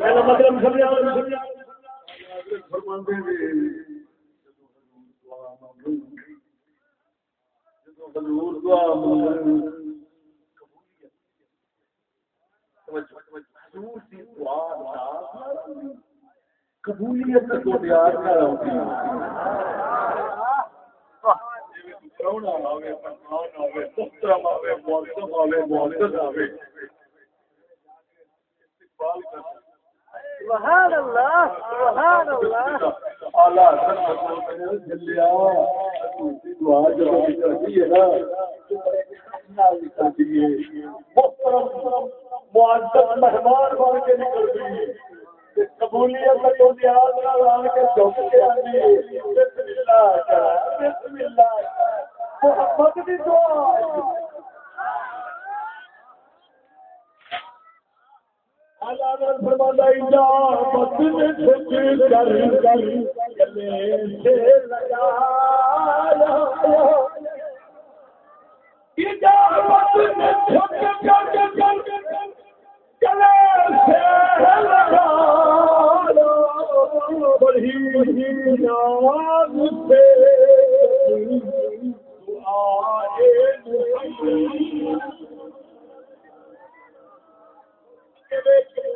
اجابت کے لیے قبولیت اجابت میں فکر کر کر گلے سے لگایا دعا کے قبولیت کو پیار نہ ہوتی پرونا آوے پرمان آوے محترم آوے معذب آوے معزز آوے سبحان اللہ سبحان اللہ۔ مہمان بن کے نکل گئی قبولیت تو دیہات آن کے چوک کے آئی بسم اللہ بسم اللہ۔ محمد کی دعا آئے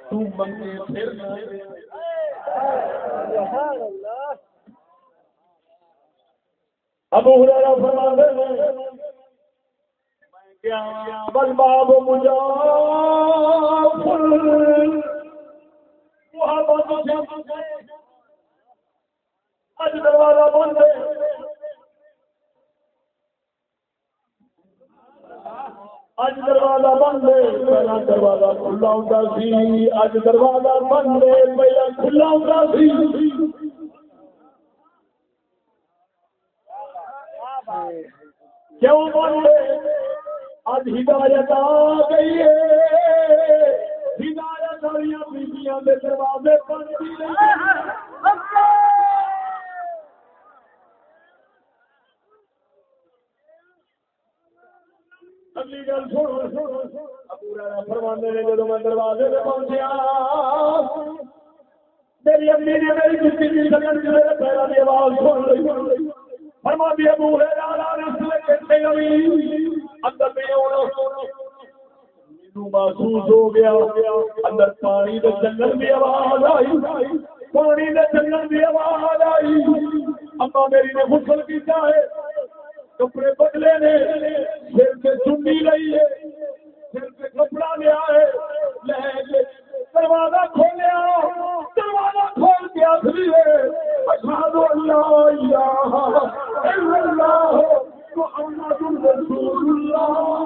تو منگے پھر ابو ہریرہ فرماتے ہیں بل باب مجافر محبت اج دروازہ بند ہے اج دروازہ بند ہے، پہلا دروازہ کھلا ہوتا سی۔ اج دروازہ بند ہے، پہلا کھلا ہوتا سی۔ کیوں بولے آج ہدایت آ گئی ہے۔ ہدایت والی بیبیاں دے دروازے بند اگلی گل سن فرمانے نے جدو میں دروازے پہ پہنچیا میری امی نے میری جتی کی سکن کی پیرا کی آواز سن لی فرما دیا ابو اندر میں محسوس ہو گیا اندر پانی کے جنگل بھی آواز آئی پانی کے جنگل بھی آواز آئی اما میری نے غسل کیا ہے کپڑے بدلے نے سر سے چنی لئی ہے سر سے کپڑا لیا ہے لے کے دروازہ کھولیا، دروازہ کھول کے آخری ہے، اشہد اللہ الہ الا اللہ، محمد رسول اللہ۔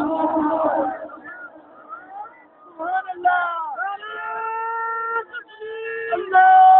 سبحان اللہ۔ اللہ۔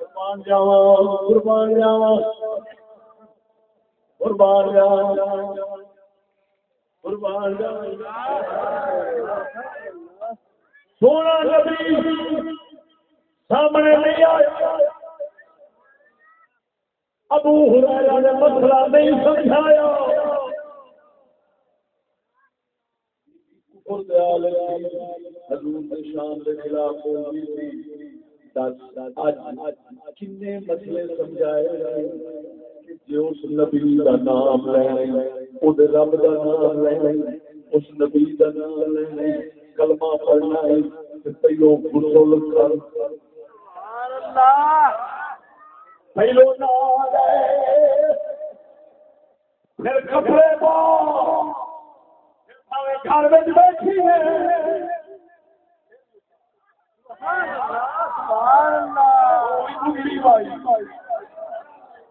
قربان جاوا قربان جاوا قربان سونا نبی سامنے نہیں آیا۔ ابو ہریرہ نے مسئلہ نہیں سمجھایا۔ مسئلے سمجھائے اس نبی نام رب کا نام لے اس نبی کا نام لے کلمہ پڑھنا ہے پہلو غسل کر پہلو نام پھر کپڑے پا گھر میں بیٹھی ہے بڑھی بائی سبحان اللہ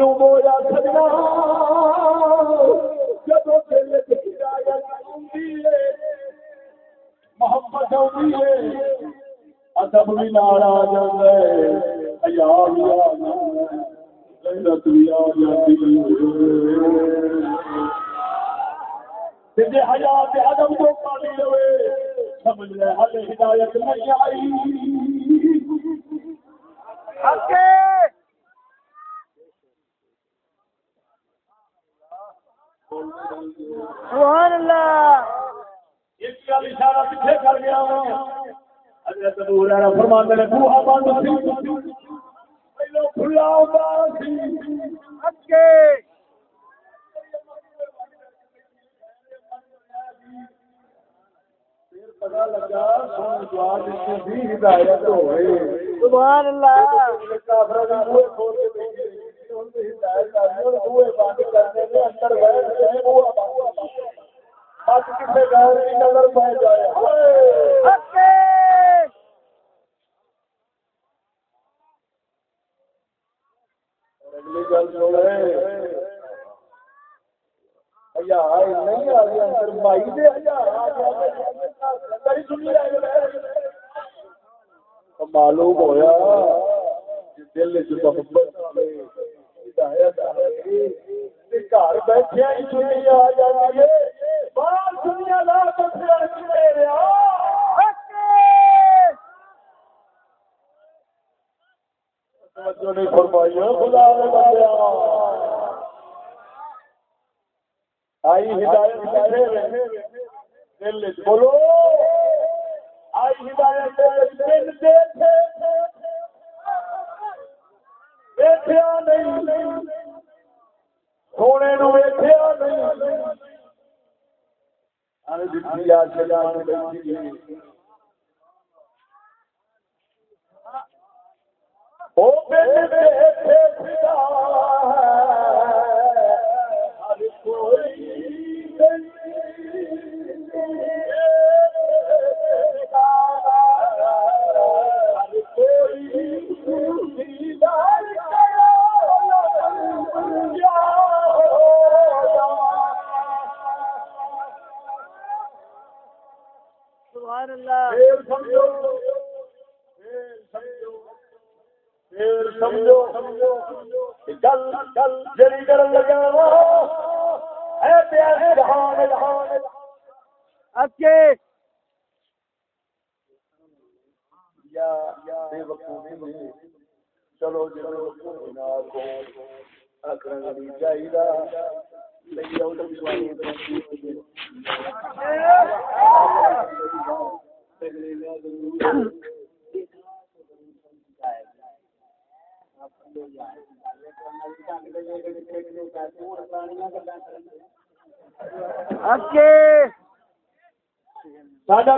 نو گویا سجنا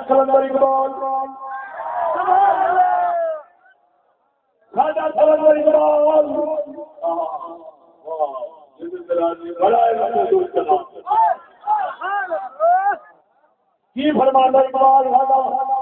کلندر اقبال۔ کی فرمانا اقبال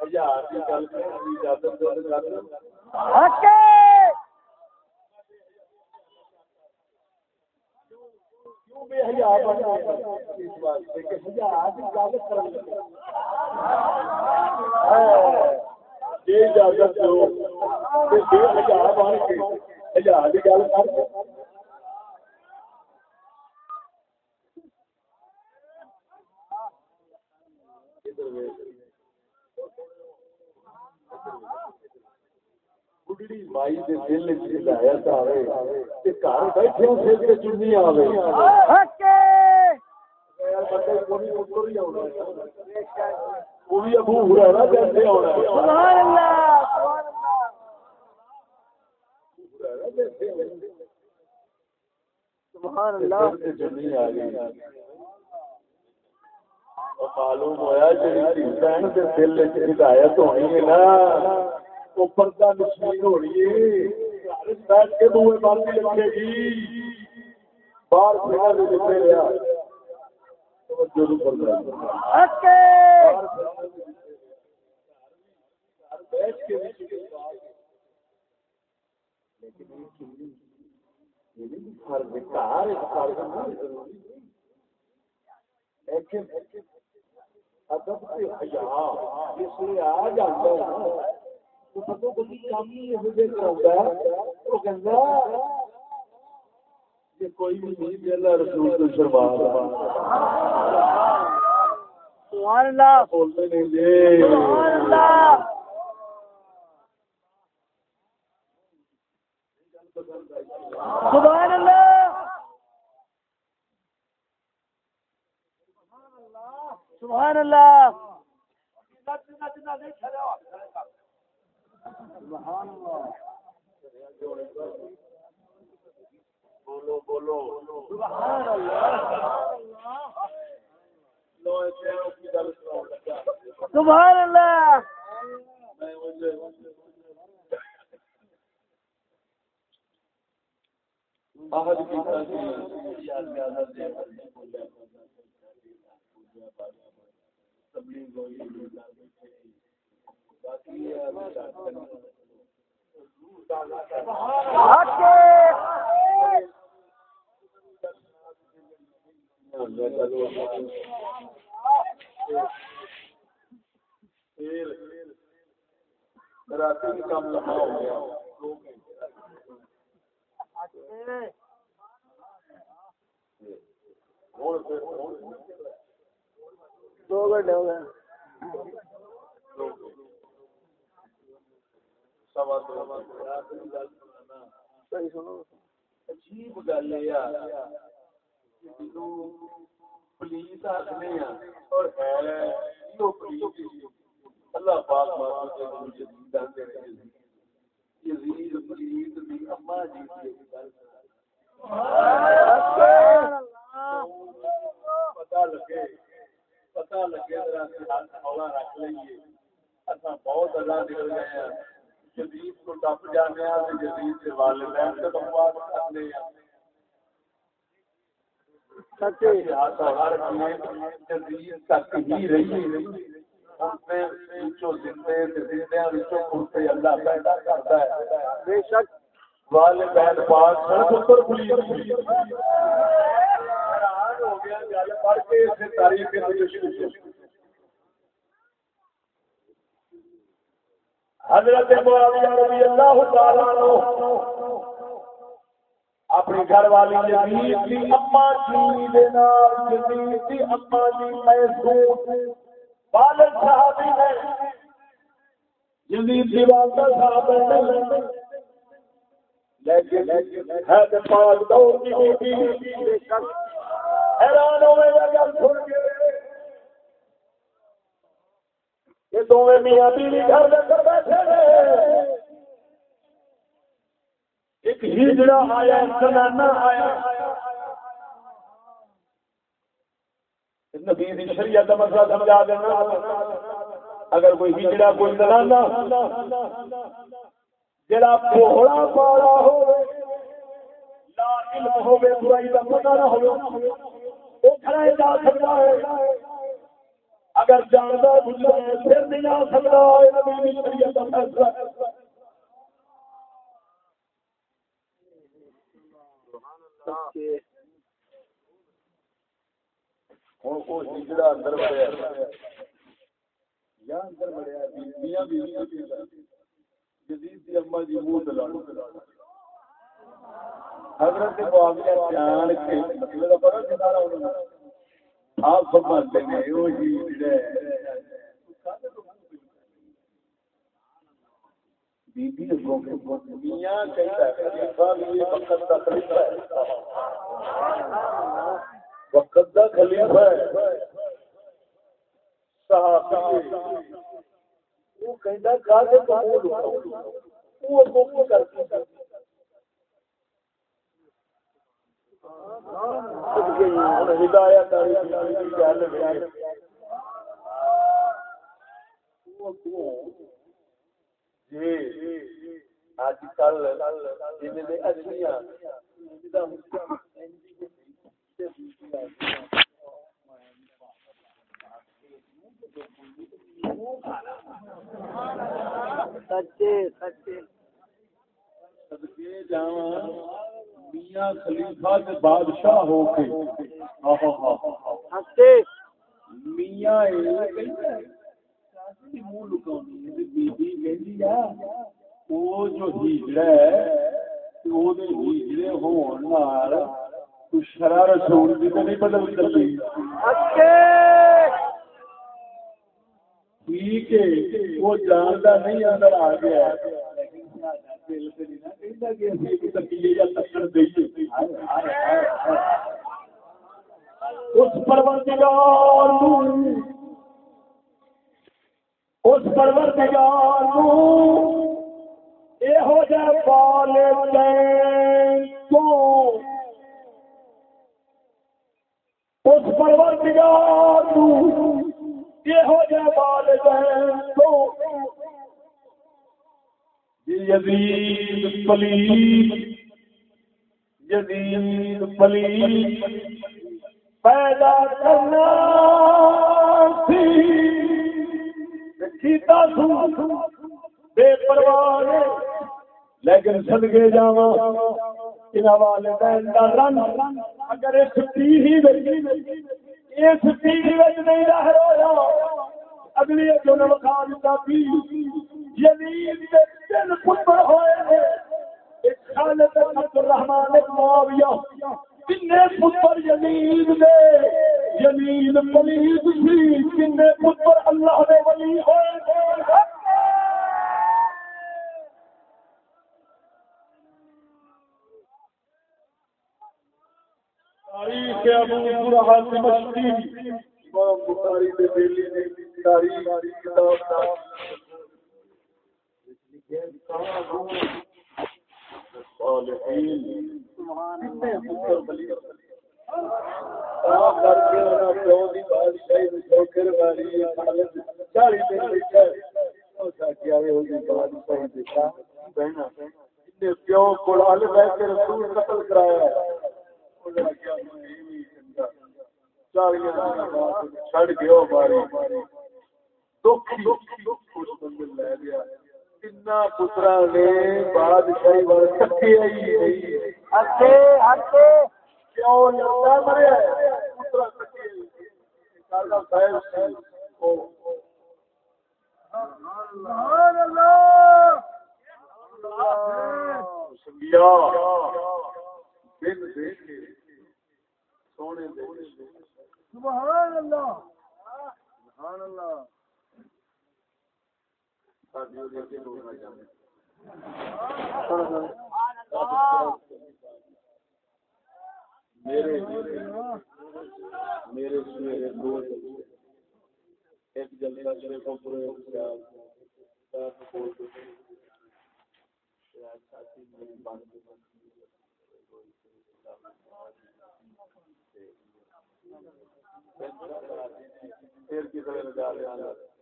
ہزار کی گل کرنے کی اجازت دو اجازت بے حیا بن کے اس واسطے کہ ہزار کی گل کرنے ہاں، یہ اجازت دو کہ بے حیا بن کے ہزار کی گل کر بڑھڑی مائی دے دل وچ ہدایت آوے تے گھر بیٹھے سر تے چننی آوے بندے کو بھی پتر ہی آونا وہ بھی ابو ہریرہ جیسے آونا سبحان اللہ سبحان اللہ سر تے چننی آ گئی اور معلوم ہویا جڑی دھی بہن دے دل ہدایت ہونی ہے نا وہ پردہ نشین ہونی ہے۔ گھر وچ بیٹھ کے دوے بند لکھے گی۔ باہر پھیلا نہیں کردا اکے بیٹھ کے بھی ہے۔ لیکن ہے۔ ادب سے حیا۔ جس لیے آ جاتا ہے۔ تو کوئی بھی نہیں رسول سبحان اللہ بولتے نہیں جی سبحان اللہ سبحان اللہ۔ سبحان اللہ۔ سبحان اللہ۔ لو اتنے کی گل سناؤ لگا۔ سبحان اللہ۔ میں مجھے آہد کی تاکہ یاد زیادہ دے تبلیغ ہوئی رات کام ہو گیا دو دو گھنٹے ہو گئے۔ سوا دو صحیح سنو عجیب گل ہے پولیس آخنے اور ہے یہ پولیس اللہ پاک مجھے یزید پولیس دی اما جی کی گل لگے لگے ذرا رکھ لئیے۔ بہت اللہ نکل گئے ہیں۔ جدید کو ٹپ جانے جدید کے والدین سے بکواس کرنے ہر جدید تک ہی رہی۔ اللہ پیدا کرتا ہے۔ بے شک والدین پاک سڑک پر ہو گیا پڑھ کے اس تاریخ کے اندر شروع سے حضرت معاویہ رضی اللہ تعالیٰ عنہ اپنی گھر والی یزید کی اما جی دے نال یزید اما جی محسوس صحابی ہے یزید والدہ ہے لیکن پاک دور کی بیٹی بے شک حیران ہوئے گا سن کے یہ دونوں میاں بیوی گھر دے اندر بیٹھے نے ایک ہجڑا آیا زنانہ آیا۔ نبی دی شریعت کا مسئلہ سمجھا دینا۔ اگر کوئی ہجڑا، کوئی زنانا جڑا پوڑا پاڑا ہوے لا علم ہوے برائی دا پتہ نہ ہوے او کھڑا جا سکتا ہے۔ اگر جاندا بجھدا پھر نہیں جا سکتا نبی دی شریعت دا فیصلہ ہوں، وہ ہجڑا اندر بڑھیا یا اندر بڑھیا بیویاں بیویاں جدید دی اما جی منہ دلاڑو حضرت معاویہ جان کے مطلب کا پتہ انہوں نے؟ آپ فرماتے ہیں وہ ہی بی بی اگوں کے میاں کہتا ہے خلیفہ بھی یہ وقت کا خلیفہ ہے۔ وقت کا خلیفہ ہے۔ صحابی وہ کہتا کہا کہ قبول وہ اگوں کرتی ہدایت اج کل سچے سچے۔ صدقے جاواں۔ میاں خلیفہ تے بادشاہ ہو کے۔ سچے میاں منہ لکاونی ہے بی بی کہندی آ او جو ہجڑا ہے او دے ہجڑے ہون نال تو شرع رسول دی تے نہیں بدل سکتی۔ سچے ٹھیک ہے وہ جاندا نہیں اندر آ گیا۔ اس پروردگار اس پروردگار تو اس پروردگار نو یہو جہ والدین تو یزید پلیت یزید پلیت پیدا کرنا سی کیتا سو بے پرواہ لیکن صدقے جاواں انہاں والدین دا رن اگر اس پیڑھی وچ اس پیڑھی وچ نہیں رہ رہا اگلی جنم کھا دیتا پی یزید دے تین پتر ہوئے نے ایک خالد عبد الرحمن معاویہ۔ کنے پتر یزید دے۔ یزید پلید سی کنے پتر اللہ دے ولی ہوئے تاریخ ابو برہا دمشقی امام بخاری دے بیلی نے تاریخ کتاب دا صالحین کتنے پتر بلی آپ کر کے انہاں پیو دی بادشاہی دے ٹھوکر ماری۔ خالد چالی دن بیٹھا او ساکیا وے گیا ماری پترا نے بادشاہی وال کٹھی آئی ہٹے ہٹے کیوں لڑتا مریا پترا کٹھی آئی سبحان اللہ سنگیا دن دیکھے سونے دیکھے سبحان اللہ سبحان اللہ میرے میرے سویرے دو ایک جلسہ شریف پورے پھر کسی نے جا رہا ہے سبحان اللہ سبحان اللہ ہاں کسی چیک کی پتہ نہیں کتنے کی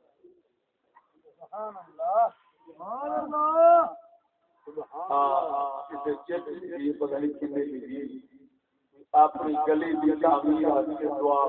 اپنی گلی کی تعمیر واسطے دعا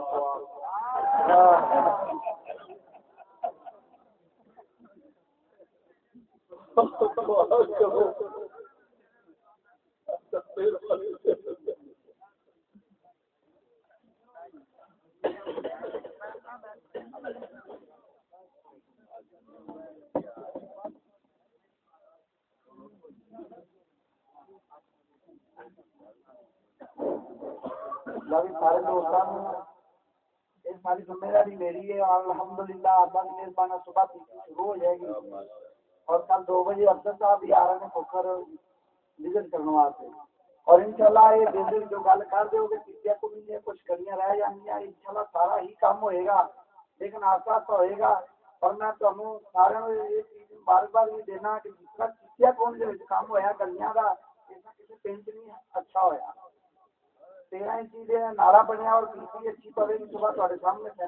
لگی سارے دوستان اس ذمہ داری میری ہے اور الحمدللہ اللہ کی صبح شروع ہو جائے گی اور کل دو بجے افسر صاحب آ رہے ہیں وزٹ کرنے واسطے۔ اور انشاءاللہ یہ وزٹ جو گل کر دو گے پیچھے کو بھی کچھ کریاں رہ جانگیاں انشاءاللہ سارا ہی کام ہوئے گا، لیکن آہستہ آہستہ ہوئے گا۔ اور میں تمہیں سارے یہ چیز بار بار بھی دینا کہ جس طرح پیچھے کون دے کام ہویا گلیاں پینٹ نہیں اچھا ہویا دے نالا بنیا اور اچھی پڑے سامنے میں ہے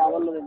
الحمدللہ۔